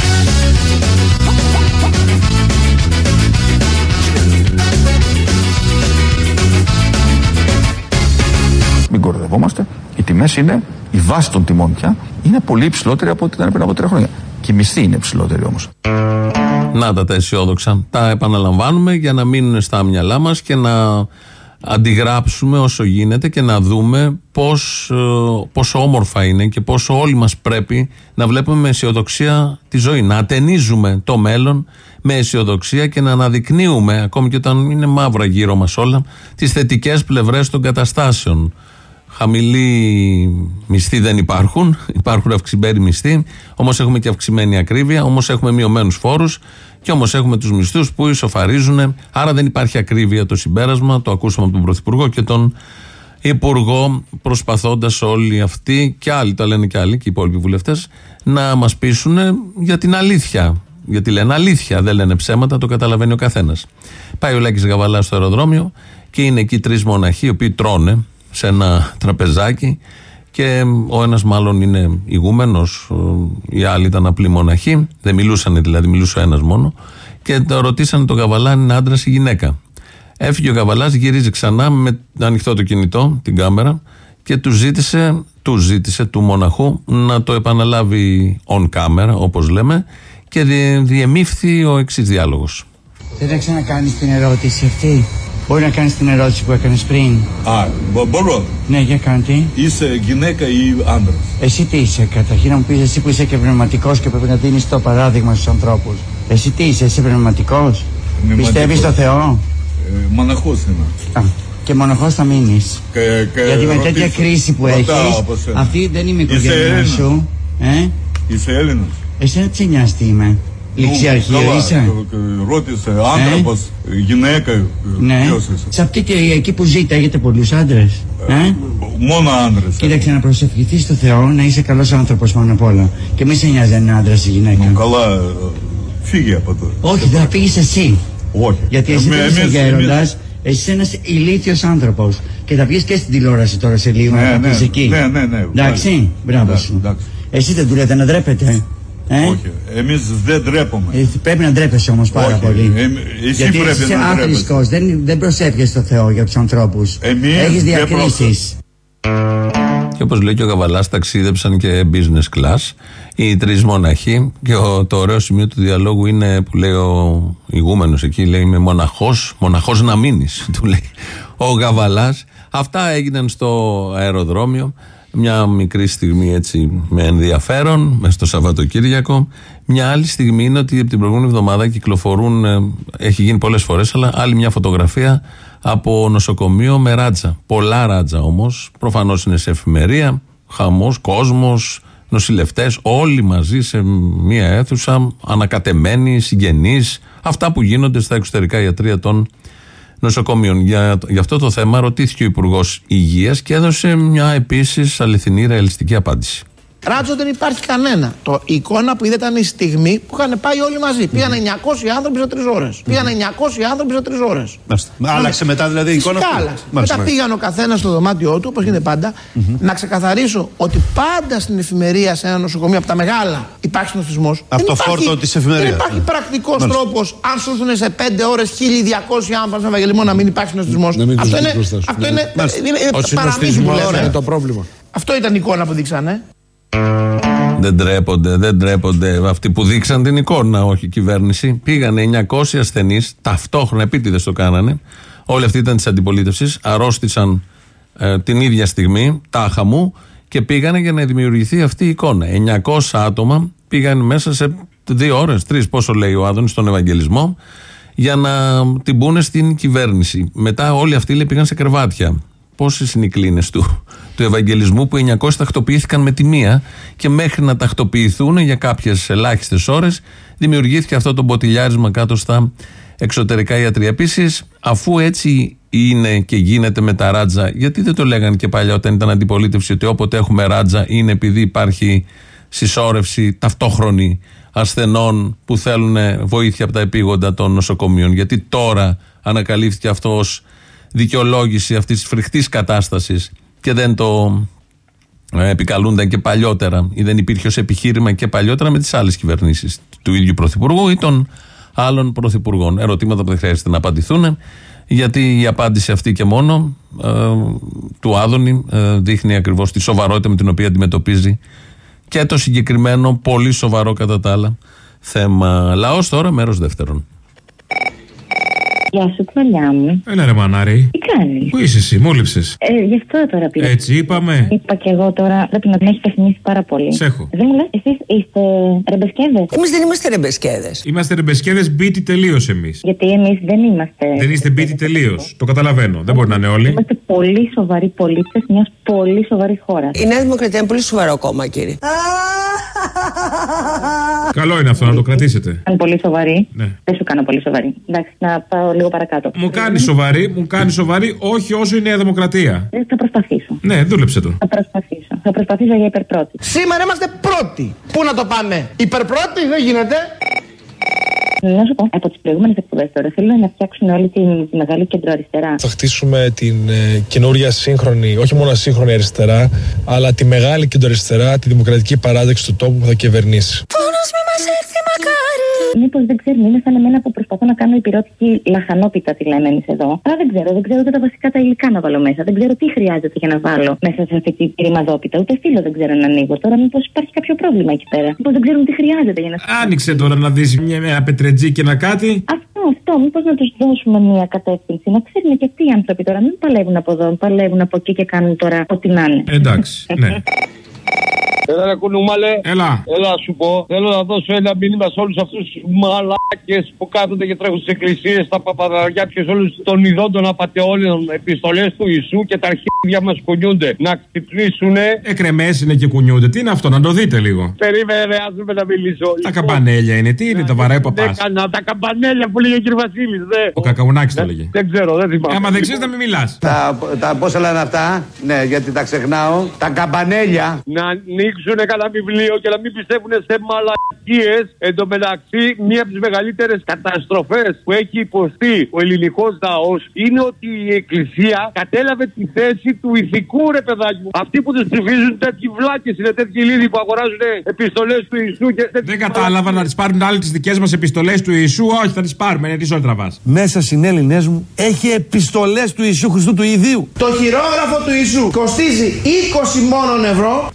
Μην κορδευόμαστε. Οι τιμές είναι, η βάση των τιμών πια είναι πολύ υψηλότερη από ό,τι ήταν πριν από τρία χρόνια. Και η μισθή είναι υψηλότερη όμως. Να τα τα αισιόδοξα. Τα επαναλαμβάνουμε για να μείνουν στα μυαλά μας και να αντιγράψουμε όσο γίνεται και να δούμε πώς, ε, πόσο όμορφα είναι και πόσο όλοι μας πρέπει να βλέπουμε με αισιοδοξία τη ζωή. Να ατενίζουμε το μέλλον με αισιοδοξία και να αναδεικνύουμε, ακόμη και όταν είναι μαύρα γύρω μας όλα, τις θετικές πλευρές των καταστάσεων. Χαμηλοί μισθοί δεν υπάρχουν, υπάρχουν αυξημένοι μισθοί, όμως έχουμε και αυξημένη ακρίβεια, όμως έχουμε μειωμένους φόρους και όμως έχουμε τους μισθούς που ισοφαρίζουν. Άρα δεν υπάρχει ακρίβεια το συμπέρασμα, το ακούσαμε από τον Πρωθυπουργό και τον υπουργό, προσπαθώντας όλοι αυτοί και άλλοι, το λένε και άλλοι και οι υπόλοιποι βουλευτές, να μας πείσουν για την αλήθεια. Γιατί λένε αλήθεια, δεν λένε ψέματα, το καταλαβαίνει ο καθένας. Πάει ο Λάκης Γαβαλάς στο αεροδρόμιο και είναι εκεί τρεις μοναχοί, οι οποίοι τρώνε σε ένα τραπεζάκι και ο ένας μάλλον είναι ηγούμενος, οι άλλοι ήταν απλοί μοναχοί, δεν μιλούσαν δηλαδή, μιλούσε ο ένας μόνο και το ρωτήσανε τον Καβαλά αν είναι άντρας ή γυναίκα. Έφυγε ο Καβαλάς, γυρίζει ξανά με ανοιχτό το κινητό, την κάμερα και του ζήτησε, του ζήτησε του μοναχού να το επαναλάβει on camera όπως λέμε και διε, διεμήφθη ο εξής διάλογος. Δεν θα ξανακάνεις την ερώτηση αυτή. Μπορεί να κάνεις την ερώτηση που έκανες πριν. Α, μπο- μπορώ. Ναι, για κάντε. Είσαι γυναίκα ή άντρα. Εσύ τι είσαι, καταρχήν να μου πεις εσύ που είσαι και πνευματικός και πρέπει να δίνεις το παράδειγμα στους ανθρώπους. Εσύ τι είσαι, είσαι πνευματικός; Πιστεύεις στο Θεό; Ε, μοναχός είμαι. Α, και μοναχός θα μείνεις. Και, και Γιατί με τέτοια ρωτήσω- κρίση που ρωτάω έχεις, από σένα. αυτή δεν είμαι η Είσαι οικογένειά Έλληνας. σου. Ε; Είσαι Έλληνας. Εσένα τι σε νοιάζει τι είμαι; Ληξιαρχείο καλά, είσαι; ε, ε, Ρώτησε άνθρωπος, ε, γυναίκα, ε, Ναι. ποιος είσαι. Σε αυτή και εκεί που ζείτε έχετε πολλούς άντρες. Ε; Μόνο άντρες. Κοίταξε να προσευχηθείς στο Θεό να είσαι καλός άνθρωπος πάνω απ' όλα. Και μη σε νοιάζει αν είναι άντρας ή γυναίκα. Καλά, ε, φύγε από εδώ. Όχι, δεν θα φύγεις εσύ. Όχι. Γιατί εσύ Εμεί- Ε, δεν είσαι εμείς- γέροντας, εμείς- εσύ είσαι ένας ηλίθιος άνθρωπος. Και θα βγεις και στην τηλεόραση τώρα σε λίγο Ναι, να ναι, πεις εκεί. ναι, ναι, ναι, Εντάξει, μάλιστα. μπράβο Εντάξει, σου. εντάξει. Εσύ δεν του λέτε να ντρέπετε. Ε; Όχι, εμείς δεν ντρέπομαι. Ε, πρέπει να ντρέπεσαι όμως πάρα Όχι, πολύ. ε, εσύ Γιατί πρέπει είσαι να άθρησκο, δεν, δεν προσεύχεσαι στο Θεό για τους ανθρώπους. Εμείς Έχεις δεν διακρίσεις. Και όπως λέει και ο Καβαλάς, ταξίδεψαν και business class οι τρεις μοναχοί. Και ο, το ωραίο σημείο του διαλόγου είναι που λέει ο ηγούμενος εκεί, λέει Είμαι μοναχός, μοναχός να μείνεις, του λέει ο Καβαλάς. Αυτά έγιναν στο αεροδρόμιο. Μια μικρή στιγμή έτσι με ενδιαφέρον, μέσα στο Σαββατοκύριακο. Μια άλλη στιγμή είναι ότι από την προηγούμενη εβδομάδα κυκλοφορούν, ε, έχει γίνει πολλές φορές, αλλά άλλη μια φωτογραφία από νοσοκομείο με ράτζα. Πολλά ράτζα όμως. Προφανώς είναι σε εφημερία, χαμός, κόσμος, νοσηλευτές, όλοι μαζί σε μία αίθουσα, ανακατεμένοι, συγγενείς. Αυτά που γίνονται στα εξωτερικά ιατρία των νοσοκομείων. Για, για αυτό το θέμα ρωτήθηκε ο Υπουργός Υγείας και έδωσε μια επίσης αληθινή ρεαλιστική απάντηση. Ράτσο δεν υπάρχει κανένα. Το η εικόνα που είδε ήταν η στιγμή που είχαν πάει όλοι μαζί. Πήγανε 900 άνθρωποι σε τρεις ώρες. Πήγανε 900 άνθρωποι σε τρεις ώρες. Άλλαξε μετά δηλαδή η εικόνα. Φυσικά αυτή. άλλαξε. Μάλιστα, Μετά μάλιστα. πήγαν ο καθένας στο δωμάτιό του, όπως γίνεται πάντα. Να ξεκαθαρίσω ότι πάντα στην εφημερία σε ένα νοσοκομείο από τα μεγάλα υπάρχει συνοστισμός. Από το φόρτο της εφημερίας. Δεν υπάρχει πρακτικός Μάλιστα. τρόπος, αν σου έρθουν σε 5 ώρες 1200 άνθρωποι στον Ευαγγελισμό, να μην υπάρχει συνοστισμός. Να μην τους Αυτό δεις είναι, μπροστά σου. αυτό Ναι. είναι, Μάλιστα. είναι, είναι Ο παραμύθι που συνοστισμός λέμε. είναι το πρόβλημα. Αυτό ήταν η εικόνα που δείξανε. Δεν τρέπονται, δεν τρέπονται αυτοί που δείξαν την εικόνα, όχι η κυβέρνηση. Πήγανε 900 ασθενείς, ταυτόχρονα επίτηδες το κάνανε. Όλοι αυτοί ήταν της αντιπολίτευσης, αρρώστησαν ε, την ίδια στιγμή, τάχα μου, και πήγανε για να δημιουργηθεί αυτή η εικόνα. 900 άτομα πήγαν μέσα σε δύο ώρες, τρεις, πόσο λέει ο Άδωνης, στον Ευαγγελισμό, για να την πούνε στην κυβέρνηση. Μετά όλοι αυτοί λέει, πήγαν σε κρεβάτια. Πόσες είναι οι κλίνες του, του Ευαγγελισμού που οι 900 τακτοποιήθηκαν με τη μία και μέχρι να τακτοποιηθούν για κάποιες ελάχιστες ώρες δημιουργήθηκε αυτό το μποτιλιάρισμα κάτω στα εξωτερικά ιατρία. Επίσης, αφού έτσι είναι και γίνεται με τα ράτζα, γιατί δεν το λέγανε και παλιά όταν ήταν αντιπολίτευση ότι όποτε έχουμε ράτζα είναι επειδή υπάρχει συσσόρευση ταυτόχρονη ασθενών που θέλουν βοήθεια από τα επίγοντα των νοσοκομείων. Γιατί τώρα ανακαλύφθηκε αυτό ως δικαιολόγηση αυτής της φρικτής κατάστασης και δεν το ε, επικαλούνταν και παλιότερα ή δεν υπήρχε ως επιχείρημα και παλιότερα με τις άλλες κυβερνήσεις του ίδιου Πρωθυπουργού ή των άλλων Πρωθυπουργών. Ερωτήματα που δεν χρειάζεται να απαντηθούν γιατί η απάντηση αυτή και μόνο ε, του Άδωνη ε, δείχνει ακριβώς τη σοβαρότητα με την οποία αντιμετωπίζει και το συγκεκριμένο πολύ σοβαρό κατά τα άλλα θέμα. Λαός τώρα μέρος δεύτερον. Γεια σου, κολλιά μου. Έλα ρε μανάρι. Τι κάνεις; Πού είσαι εσύ, μόλυψες; Ε, γι' αυτό τώρα πήρα. Έτσι είπαμε. Είπα και εγώ τώρα, πρέπει να την έχεις πεθυμίσει πάρα πολύ. Σ' έχω. Δεν μου λες, εσείς είστε ρεμπεσκέδες; Εμείς δεν είμαστε ρεμπεσκέδες. Είμαστε ρεμπεσκέδες μπίτι τελείως εμείς. Γιατί εμείς δεν είμαστε. Δεν είστε μπίτι τελείως. Το καταλαβαίνω. Δεν μπορεί να είναι όλοι. Είμαστε πολύ σοβαροί πολίτες μιας πολύ σοβαρής χώρας. Η Νέα Δημοκρατία είναι πολύ σοβαρό κόμμα, κύριε. Καλό είναι αυτό να το κρατήσετε. Είναι πολύ σοβαρή. Ναι. Δεν σου κάνω πολύ σοβαρή. Εντάξει, να πάω λίγο λίγο παρακάτω. Μου κάνει σοβαρή, μου κάνει σοβαρή, όχι όσο η Νέα Δημοκρατία. Ε, θα προσπαθήσω. Ναι, δούλεψε το. Θα προσπαθήσω. Θα προσπαθήσω για υπερπρώτη. Σήμερα είμαστε πρώτοι. Πού να το πάμε, υπερπρώτη, δεν γίνεται. Να σου πω, από τις προηγούμενες εκπομπές τώρα θέλουν να φτιάξουν όλη τη, τη μεγάλη κεντροαριστερά. Θα χτίσουμε την ε, καινούρια σύγχρονη, όχι μόνο σύγχρονη αριστερά, αλλά τη μεγάλη κεντροαριστερά, τη δημοκρατική παράδοξη του τόπου που θα κυβερνήσει. Μήπως δεν ξέρουν, είναι σαν εμένα που προσπαθώ να κάνω υπηρώτικη λαχανόπιτα, τη λέμε εμείς εδώ. Αλλά δεν ξέρω, δεν ξέρω ούτε τα βασικά τα υλικά να βάλω μέσα. Δεν ξέρω τι χρειάζεται για να βάλω μέσα σε αυτή τη ρημαδόπιτα. Ούτε φύλλο δεν ξέρω να ανοίγω. Τώρα μήπως υπάρχει κάποιο πρόβλημα εκεί πέρα. Μήπως δεν ξέρουν τι χρειάζεται για να. Άνοιξε τώρα να δεις μια, μια πετρετζή και ένα κάτι. Αυτό, αυτό. Μήπως να τους δώσουμε μια κατεύθυνση. Να ξέρουν και αυτοί οι άνθρωποι τώρα. Μην παλεύουν από εδώ, παλεύουν από εκεί και κάνουν τώρα ό,τι να είναι. Εντάξει, ναι. Έλα, ρε κουνούμαλε. Έλα. Έλα, σου πω. Θέλω να δώσω ένα μήνυμα σε όλους αυτούς του μαλάκες που κάθονται και τρέχουν στις εκκλησίες, στα παπαδαριά και σε όλους των ειδών των απαταιώνων επιστολές του Ιησού και τα αρχίδια μας κουνιούνται. Να ξυπνήσουνε. Εκρεμές είναι και κουνιούνται. Τι είναι αυτό, να το δείτε λίγο. Περίμενε, ας με να μιλήσω. Τα καμπανέλια είναι, τι είναι, τα βαράει παπάς. Δεν έκανα τα καμπανέλια που λέγε ο κ. Βασίλης, ναι. Ο κακαουνάκης το λέγε. Δεν ξέρω, δεν θυμάμαι. Άμα δεν ξέρεις να μην μιλάς. Τα, τα πόσα λένε αυτά, ναι, γιατί τα ξεχνάω. Τα καμπανέλια. Να ανοίξουν κανένα βιβλίο και να μην πιστεύουν σε μαλακίες. Εν τω μεταξύ, μία από τις μεγαλύτερες καταστροφές που έχει υποστεί ο ελληνικός λαός είναι ότι η Εκκλησία κατέλαβε τη θέση του ηθικού ρε παιδάκι μου. Αυτοί που τους ψηφίζουν τέτοιοι βλάκες είναι τέτοιοι λίδοι που αγοράζουν επιστολές του Ιησού και τέτοιοι. Δεν κατάλαβα να τις πάρουν άλλοι τις δικές μας επιστολές του Ιησού. Όχι, θα τις πάρουμε, είναι τι όλης τραβάς. Μέσα συνέλληνέ μου έχει επιστολές του Ιησού Χριστού του Ιδίου. Το χειρόγραφο του Ιησού κοστίζει 20 μόνον ευρώ.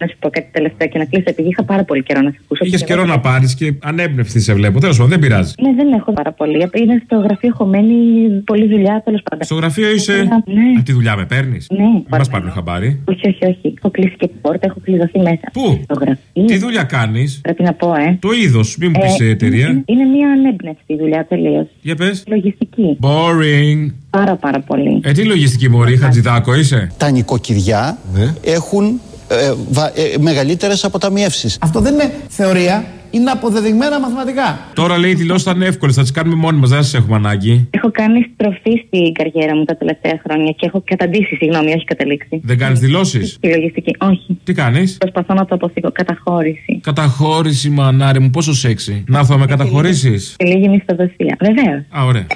Να σου πω κάτι τελευταίο και να κλείσω, επειδή είχα πάρα πολύ καιρό να σε ακούσω. Είχες καιρό να πάρεις και ανέμπνευστη σε βλέπω. Τέλος πάντων, δεν πειράζει. Ναι, δεν έχω πάρα πολύ. Είναι στο γραφείο χωμένη, πολλή δουλειά, τέλος πάντων. Στο γραφείο είσαι; Ναι. Α, τη δουλειά με παίρνεις; Ναι, Δεν μας παρακαλώ. πάρουν χαμπάρι. Όχι, όχι, όχι. Έχω κλείσει και την πόρτα, έχω κλειδωθεί μέσα. Πού; Στο γραφείο. Τι δουλειά κάνεις; Πρέπει να πω, ε. Το είδος, μην μου πεις Ε, εταιρεία. είναι- Είναι μια ανέμπνευστη δουλειά τελείως. Για πες. Λογιστική. Boring. Πάρα πάρα πολύ. Ε, τι λογιστική μωρή, Χατζηδάκο είσαι; Τα νοικοκυριά έχουν ε, βα- ε, μεγαλύτερες αποταμιεύσεις. Αυτό δεν είναι θεωρία, είναι αποδεδειγμένα μαθηματικά. Τώρα λέει οι δηλώσεις θα είναι εύκολες, θα τις κάνουμε μόνοι μας, δεν σας έχουμε ανάγκη. Έχω κάνει στροφή στην καριέρα μου τα τελευταία χρόνια και έχω καταντήσει, συγγνώμη, όχι καταλήξει. Δεν κάνεις δηλώσεις; Στη λογιστική, όχι. Τι κάνεις; Προσπαθώ να το αποφύγω. Καταχώρηση. Καταχώρηση, μανάρι μου, πόσο σεξι. Να έρθω να με καταχωρήσεις. Και λίγη μισθοδοσία. Βεβαίως. Α, ωραία.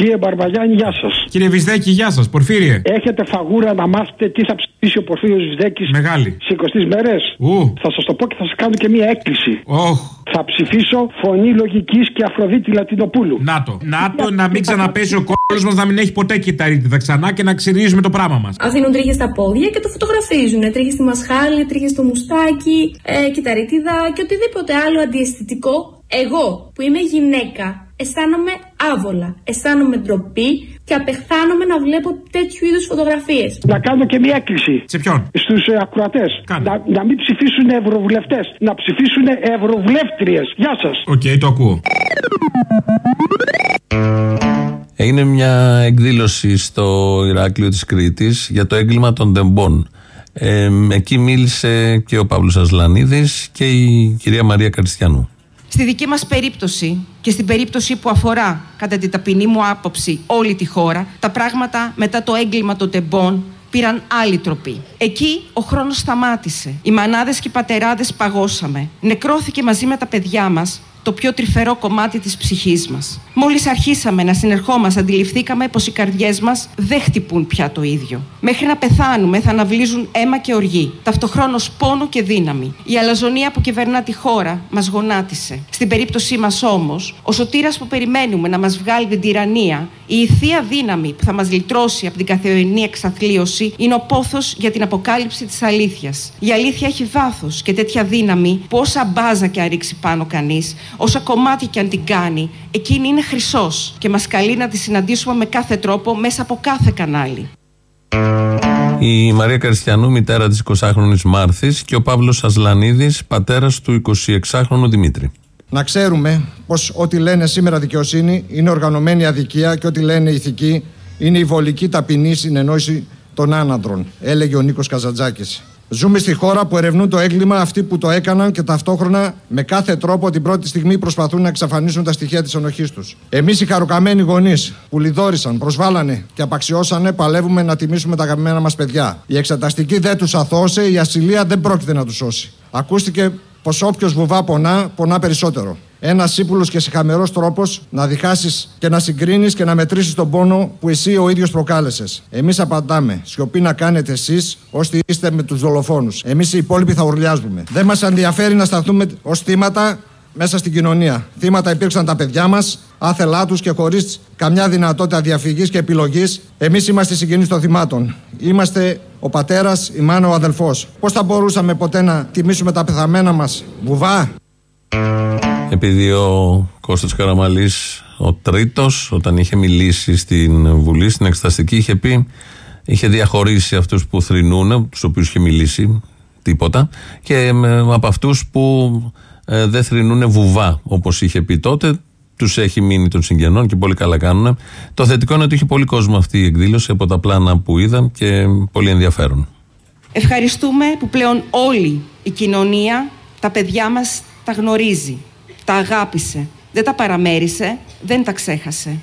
Κύριε Μπαρμπαγιάννη, γεια σας. Κύριε Βυσδέκη, γεια σας, Πορφύριε. Έχετε φαγούρα να μάθετε τι θα ψηφίσει ο Πορφύριος Βυσδέκη Μεγάλη. σε 20 μέρες; Ου. Θα σας το πω και θα σας κάνω και μία έκκληση. Όχ. Θα ψηφίσω φωνή λογικής και Αφροδίτη Λατινοπούλου. Να το. Να το, να μην ξαναπέσει ο κόλλο μας να μην έχει ποτέ κυταρίτιδα ξανά και να ξυρίζουμε το πράγμα μας. Αφήνουν τρίχες στα πόδια και το φωτογραφίζουν. Τρίχες στη μασχάλη, τρίχες στο μουστάκι, ε, κυταρίτιδα και οτιδήποτε άλλο αντιαισθητικό. Εγώ που είμαι γυναίκα αισθάνομαι άβολα, αισθάνομαι ντροπή και απεχθάνομαι να βλέπω τέτοιου είδους φωτογραφίες. Να κάνω και μία έκκληση. Σε ποιον; Στους ε, ακροατές. Να, να μην ψηφίσουν ευρωβουλευτές. Να ψηφίσουν ευρωβουλεύτριες. Γεια σας. Οκ, το ακούω. Έγινε μια εκδήλωση στο Ηράκλειο της Κρήτης για το έγκλημα των Τεμπών. Ε, εκεί μίλησε και ο Παύλος Ασλανίδης και η κυρία Μαρία Καρυστιανού. Στη δική μας περίπτωση και στην περίπτωση που αφορά, κατά την ταπεινή μου άποψη, όλη τη χώρα, τα πράγματα μετά το έγκλημα των τεμπών πήραν άλλη τροπή. Εκεί ο χρόνος σταμάτησε. Οι μανάδες και οι πατεράδες παγώσαμε. Νεκρώθηκε μαζί με τα παιδιά μας το πιο τρυφερό κομμάτι της ψυχής μας. Μόλις αρχίσαμε να συνερχόμαστε, αντιληφθήκαμε πως οι καρδιές μας δεν χτυπούν πια το ίδιο. Μέχρι να πεθάνουμε θα αναβλύζουν αίμα και οργή, ταυτοχρόνως πόνο και δύναμη. Η αλαζονία που κυβερνά τη χώρα μας γονάτισε. Στην περίπτωσή μας όμως, ο σωτήρας που περιμένουμε να μας βγάλει την τυραννία, η ηθεία δύναμη που θα μας λυτρώσει από την καθημερινή εξαθλίωση, είναι ο πόθος για την αποκάλυψη της αλήθειας. Η αλήθεια έχει βάθος και τέτοια δύναμη που όσα μπάζα και αν ρίξει πάνω κανείς, όσα κομμάτια και αν την κάνει, εκείνη είναι χρυσός και μας καλεί να τη συναντήσουμε με κάθε τρόπο μέσα από κάθε κανάλι. Η Μαρία Καριστιανού, μητέρα της 20χρονης Μάρθης και ο Παύλος Ασλανίδης, πατέρας του 26χρονου Δημήτρη. Να ξέρουμε πως ό,τι λένε σήμερα δικαιοσύνη είναι οργανωμένη αδικία και ό,τι λένε ηθική είναι η βολική ταπεινή συνεννόηση των άνανδρων, έλεγε ο Νίκος Καζαντζάκης. Ζούμε στη χώρα που ερευνούν το έγκλημα αυτοί που το έκαναν και ταυτόχρονα με κάθε τρόπο την πρώτη στιγμή προσπαθούν να εξαφανίσουν τα στοιχεία της ενοχής τους. Εμείς οι χαροκαμένοι γονείς που λιδόρισαν, προσβάλανε και απαξιώσανε, παλεύουμε να τιμήσουμε τα αγαπημένα μας παιδιά. Η εξεταστική δεν τους αθώωσε, η ασυλία δεν πρόκειται να τους σώσει. Ακούστηκε πως όποιος βουβά πονά, πονά περισσότερο. Ένας ύπουλο και συχαμερός τρόπος να διχάσεις και να συγκρίνεις και να μετρήσεις τον πόνο που εσύ ο ίδιος προκάλεσες. Εμείς απαντάμε. Σιωπή να κάνετε εσείς όσοι είστε με τους δολοφόνους. Εμείς οι υπόλοιποι θα ουρλιάζουμε. Δεν μας ενδιαφέρει να σταθούμε ως θύματα μέσα στην κοινωνία. Θύματα υπήρξαν τα παιδιά μας, άθελά τους και χωρίς καμιά δυνατότητα διαφυγής και επιλογής. Εμείς είμαστε οι συγγενείς των θυμάτων. Είμαστε ο πατέρας, η μάνα, ο αδελφός. Πώς θα μπορούσαμε ποτέ να τιμήσουμε τα πεθαμένα μας, βουβά; Επειδή ο Κώστας Καραμαλής ο τρίτος όταν είχε μιλήσει στην Βουλή, στην Εξεταστική είχε πει είχε διαχωρίσει αυτούς που θρυνούν τους οποίους είχε μιλήσει τίποτα και ε, από αυτούς που ε, δεν θρυνούν βουβά όπως είχε πει τότε τους έχει μείνει των συγγενών και πολύ καλά κάνουν. Το θετικό είναι ότι είχε πολύ κόσμο αυτή η εκδήλωση από τα πλάνα που είδα και πολύ ενδιαφέρον. Ευχαριστούμε που πλέον όλη η κοινωνία τα παιδιά μας τα γνωρίζει τα αγάπησε, δεν τα παραμέρισε, δεν τα ξέχασε.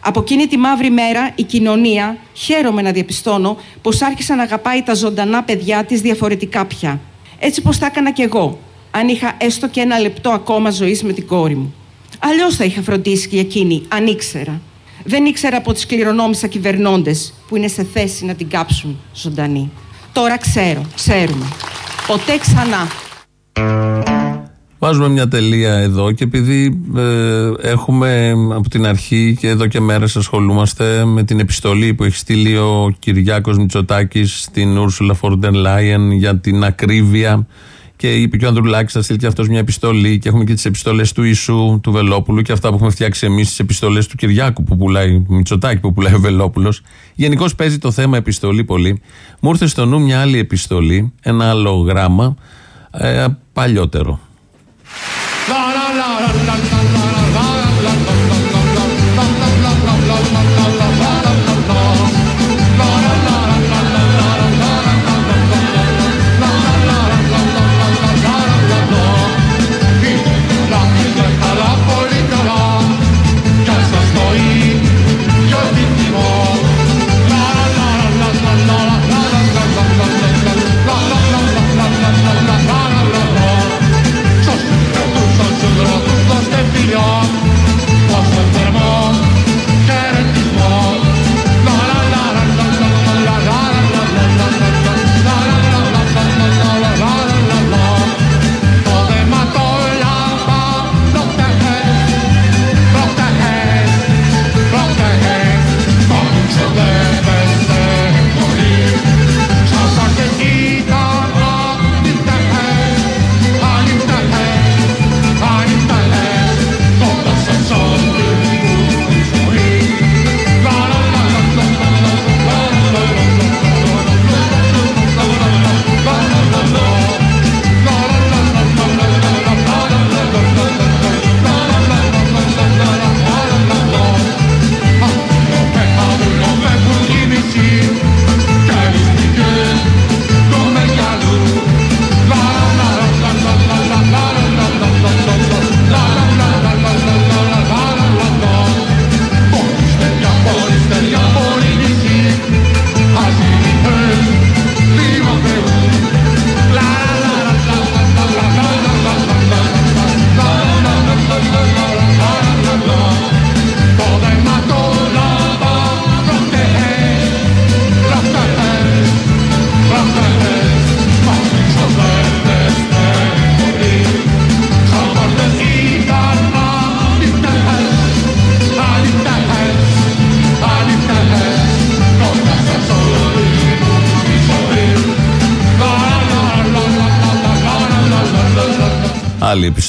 Από εκείνη τη μαύρη μέρα η κοινωνία, χαίρομαι να διαπιστώνω, πως άρχισε να αγαπάει τα ζωντανά παιδιά της διαφορετικά πια. Έτσι πως θα έκανα κι εγώ, αν είχα έστω και ένα λεπτό ακόμα ζωής με την κόρη μου. Αλλιώς θα είχα φροντίσει και εκείνη, αν ήξερα. Δεν ήξερα από τις κληρονόμησα κυβερνώντες που είναι σε θέση να την κάψουν ζωντανή. Τώρα ξέρω, ξέρουμε. Ποτέ ξανά. Βάζουμε μια τελεία εδώ και επειδή ε, έχουμε από την αρχή και εδώ και μέρες ασχολούμαστε με την επιστολή που έχει στείλει ο Κυριάκος Μητσοτάκης στην Ούρσουλα Φόρντερ Λάιεν για την ακρίβεια και είπε και ο Ανδρουλάκης θα στείλει και αυτός μια επιστολή και έχουμε και τις επιστολές του Ισού, του Βελόπουλου και αυτά που έχουμε φτιάξει εμείς τις επιστολές του Κυριάκου που πουλάει, του Μητσοτάκη που πουλάει ο Βελόπουλος. Γενικώς παίζει το θέμα επιστολή πολύ. Μου ήρθε στο νου μια άλλη επιστολή, ένα άλλο γράμμα, ε, παλιότερο. La la la la la.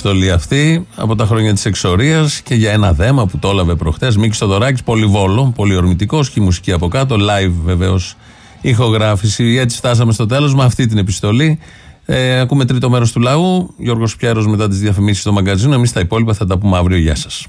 Επιστολή αυτή από τα χρόνια της εξορίας και για ένα δέμα που το έλαβε προχθέ. Μίκης Στοδωράκη, πολύ βόλο, πολύ ορμητικό και η μουσική από κάτω. Live βεβαίως ηχογράφηση. Έτσι φτάσαμε στο τέλος με αυτή την επιστολή. Ε, ακούμε τρίτο μέρος του λαού. Γιώργος Πιέρος μετά τις διαφημίσεις στο μαγκαζίνο. Εμείς τα υπόλοιπα θα τα πούμε αύριο. Γεια σας.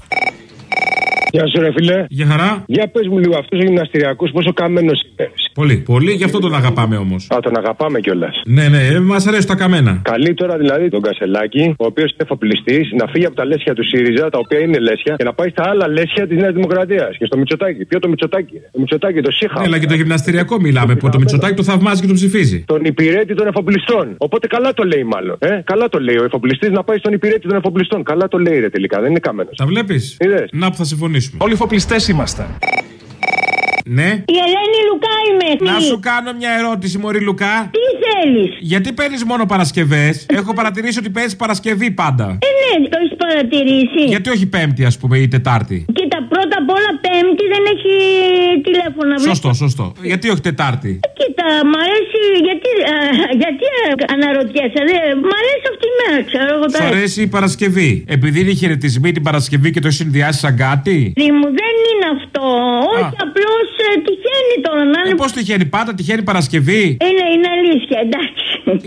Γεια σου, ρε φίλε. Για χαρά. Για πες μου λίγο, αυτό ο γυμναστηριακό πόσο καμένος είναι. Πολύ. Πολύ, γι' αυτό τον αγαπάμε όμως. Α, τον αγαπάμε κιόλας. Ναι, ναι, μας αρέσουν τα καμένα. Καλεί τώρα δηλαδή τον Κασελάκη, ο οποίος είναι εφοπλιστής, να φύγει από τα λέσια του ΣΥΡΙΖΑ, τα οποία είναι λέσια, και να πάει στα άλλα λέσια της Νέας Δημοκρατίας. Και στο Μητσοτάκι. Ποιο το Μητσοτάκι. Το Μητσοτάκι, το ΣΥΧΑ. Ναι, αλλά και το γυμναστηριακό μιλάμε που το Μητσοτάκι το θαυμάζει και το ψηφίζει. Τον υπηρέτη των εφοπλιστών. Οπότε καλά το λέει μάλλον. Ε; Καλά το λέει ο εφοπλιστής να πάει στον υπηρέτη των εφοπλιστών. Καλά το λέει ρε τελικά, δεν είναι καμένος. Τα βλέπεις; Να που θα συμφωνήσουμε. Όλοι εφοπλιστές είμαστε. Ναι. Η Ελένη Λουκά είμαι. Να σου κάνω μια ερώτηση, Μωρή Λουκά. Τι θέλεις; Γιατί παίρνεις μόνο Παρασκευές; Έχω παρατηρήσει ότι παίζει Παρασκευή πάντα. Ε, ναι, το έχεις παρατηρήσει. Γιατί όχι Πέμπτη, ας πούμε, ή Τετάρτη; Κοίτα, πρώτα απ' όλα Πέμπτη δεν έχει τηλέφωνα. Σωστό, σωστό. Γιατί όχι Τετάρτη; Κοίτα, μ' αρέσει. Γιατί, α, γιατί α, αναρωτιέσαι. Δε, μ' αρέσει αυτή η μέρα, ξέρω εγώ Σου τώρα. αρέσει η Παρασκευή. Επειδή είναι χαιρετισμοί την Παρασκευή και το συνδυάσει σαν κάτι; Δι μου δεν είναι αυτό. Όχι, απλώς τυχαίνει τώρα να είναι. Πώς τυχαίνει πάντα, τυχαίνει Παρασκευή; Είναι, είναι αλήθεια, εντάξει.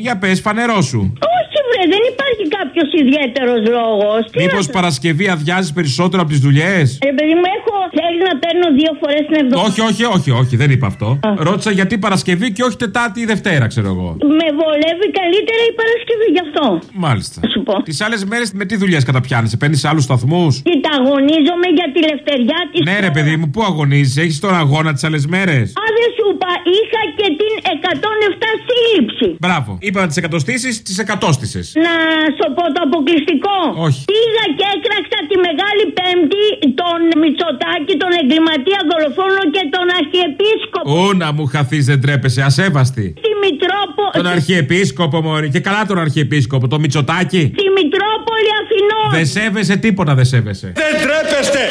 Για πες, φανερό σου. Όχι, βρε, δεν υπάρχει κάποιος ιδιαίτερος λόγος. Μήπως Παρασκευή αδειάζεις περισσότερο από τις δουλειές; Ρε παιδί μου, έχω. Θέλει να παίρνω δύο φορές την εβδομάδα. Όχι, όχι, όχι, όχι, δεν είπα αυτό. Ρώτησα γιατί Παρασκευή και όχι Τετάρτη ή Δευτέρα, ξέρω εγώ. Με βολεύει καλύτερα η Παρασκευή γι' αυτό. Μάλιστα. σου πω. Τις άλλες μέρες με τι δουλειές καταπιάνεις, παίρνεις σε άλλους σταθμούς; Κοίτα, αγωνίζομαι για τη λευτεριά της. Ναι, ρε παιδί μου, πού αγωνίζεις, έχεις τώρα αγώνα τις άλλες μέρες; Α, δεν σου είπα, είχα και την 107 σύλληψη. Μπράβο. Είπα να τις εκατοστήσεις, τις εκατόστησες. Να σου πω το αποκλειστικό. Όχι. Πήγα και έκραξα τη Μεγάλη Πέμπτη τον Μητσοτάκη, τον εγκληματία δολοφόνο και τον Αρχιεπίσκοπο. Ού να μου χαθείς, δεν τρέπεσαι, ασέβαστη. Στη Μητρόπολη. Τον Αρχιεπίσκοπο, Μωρή. Και καλά τον Αρχιεπίσκοπο, το Μητσοτάκι. Στη Μητρόπολη Αθηνών. Δεν σέβεσαι τίποτα, δεν σέβεσαι. Δεν τρέπεστε!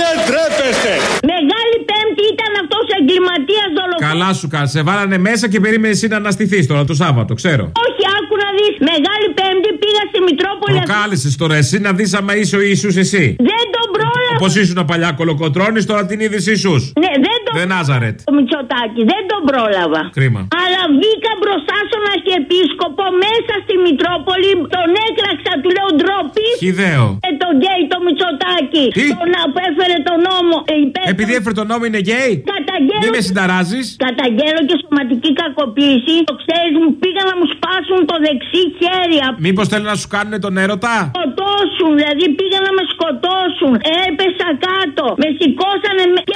Δεν τρέπεστε! Μεγάλη Πέμπτη ήταν αυτό ο εγκληματίας δολοφόνο. Καλά σου κάνει. Σε βάλανε μέσα και περίμενε εσύ να αναστηθείς τώρα το Σάββατο, ξέρω. Όχι, άκου να δεις. Μεγάλη Πέμπτη πήγα στη Μητρόπολη Αθηνών. Προκάλεσες τώρα εσύ να δεις άμα είσαι ο Ιησούς εσύ. Δεν τον πρόλαβα. Όπως ήσουν παλιά κολοκοτρόνη, τώρα την είδες Ιησούς. Ναι, δεν τον Δεν Νάζαρετ. Το Μητσοτάκη, δεν τον πρόλαβα. Κρίμα. Αλλά βγήκα μπροστά στον Αρχιεπίσκοπο μέσα στη Μητρόπολη. Τον έκραξα, του λέω ντροπή. Χυδαίο. Και τον γκέι το Μητσοτάκη. Τι; Τον που έφερε τον νόμο. ε, υπέρ Επειδή έφερε τον νόμο είναι γκέι; Καταγγέλω. Μην με συνταράζεις. Καταγγέλω και σωματική κακοποίηση. Το ξέρεις, μου πήγαν να μου σπάσουν το δεξί χέρι. Μήπως θέλουν να σου κάνουν τον έρωτα; σκοτώσουν, δηλαδή πήγαν να με σκοτώσουν. Έπεσα κάτω. Με σηκώσανε.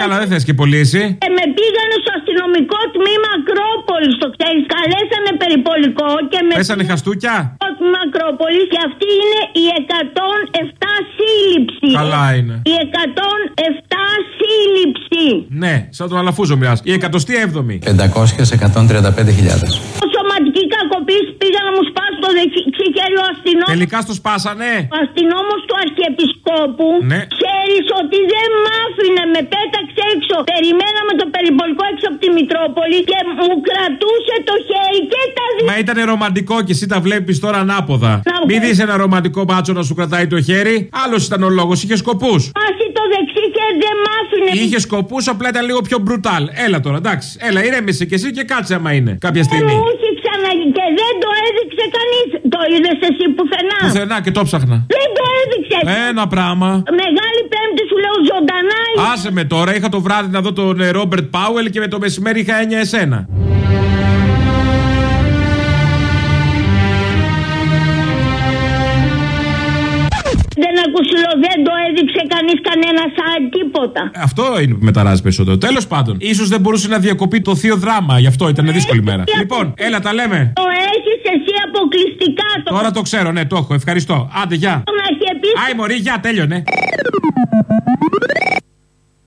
Με... Καλά, δεν θες και πολύ εσύ. Και με πήγανε στο αστυνομικό τμήμα Ακρόπολης. Το ξέρεις, καλέσανε περιπολικό και με. Πέσανε χαστούκια; Στο τμήμα Ακρόπολης και αυτή είναι η 107 σύλληψη. Καλά είναι. Η 107 σύλληψη. Ναι, σαν τον Αλαφούζο μοιάζει. Η 107η. 500 σε 135.000. Σωματική κακοποίηση πήγα να μου σπάσει το δεξί χέρι ο αστυνόμο. Τελικά στο σπάσανε. Ο αστυνόμος του Αρχιεπισκόπου. Ναι. Ξέρεις ότι δεν μ' άφηνε, με πέταξε έξω. Περιμέναμε το περιπολικό έξω από τη Μητρόπολη και μου κρατούσε το χέρι και τα δύο. Μα ήταν ρομαντικό και εσύ τα βλέπεις τώρα ανάποδα. Να Μην βγω. δει ένα ρομαντικό μπάτσο να σου κρατάει το χέρι. Άλλος ήταν ο λόγος, είχε σκοπούς. Πάσει το δεξί χέρι δεν μ' άφηνε. Είχε σκοπούς, απλά ήταν λίγο πιο μπρουτάλ. Έλα τώρα, εντάξει. Έλα, ηρέμησε κι εσύ και κάτσε άμα είναι κάποια στιγμή. Μου είχε ξαναγεί και δεν το έδειξε κανείς. Το είδες εσύ πουθενά; Πουθενά και το ψάχνα. Δεν το έδειξε. Ένα πράγμα. Μεγάλη Πέμπτη σου λέω ζωντανά. Άσε με τώρα, είχα το βράδυ να δω τον ε, Ρόμπερτ Πάουελ και με το μεσημέρι είχα έννοια εσένα. Δεν ακούσιλο, δεν το έδειξε κανείς κανένα site τίποτα. Αυτό είναι που μεταράζει περισσότερο. Τέλος πάντων, ίσως δεν μπορούσε να διακοπεί το θείο δράμα, γι' αυτό ήταν δύσκολη μέρα. Λοιπόν, έλα, τα λέμε. Το έχεις εσύ αποκλειστικά το. Τώρα το ξέρω, ναι, το έχω. Ευχαριστώ. Άντε, γεια. Τον Αρχιεπίσκοπο. Άι, μωρή, γεια, τέλειωνε.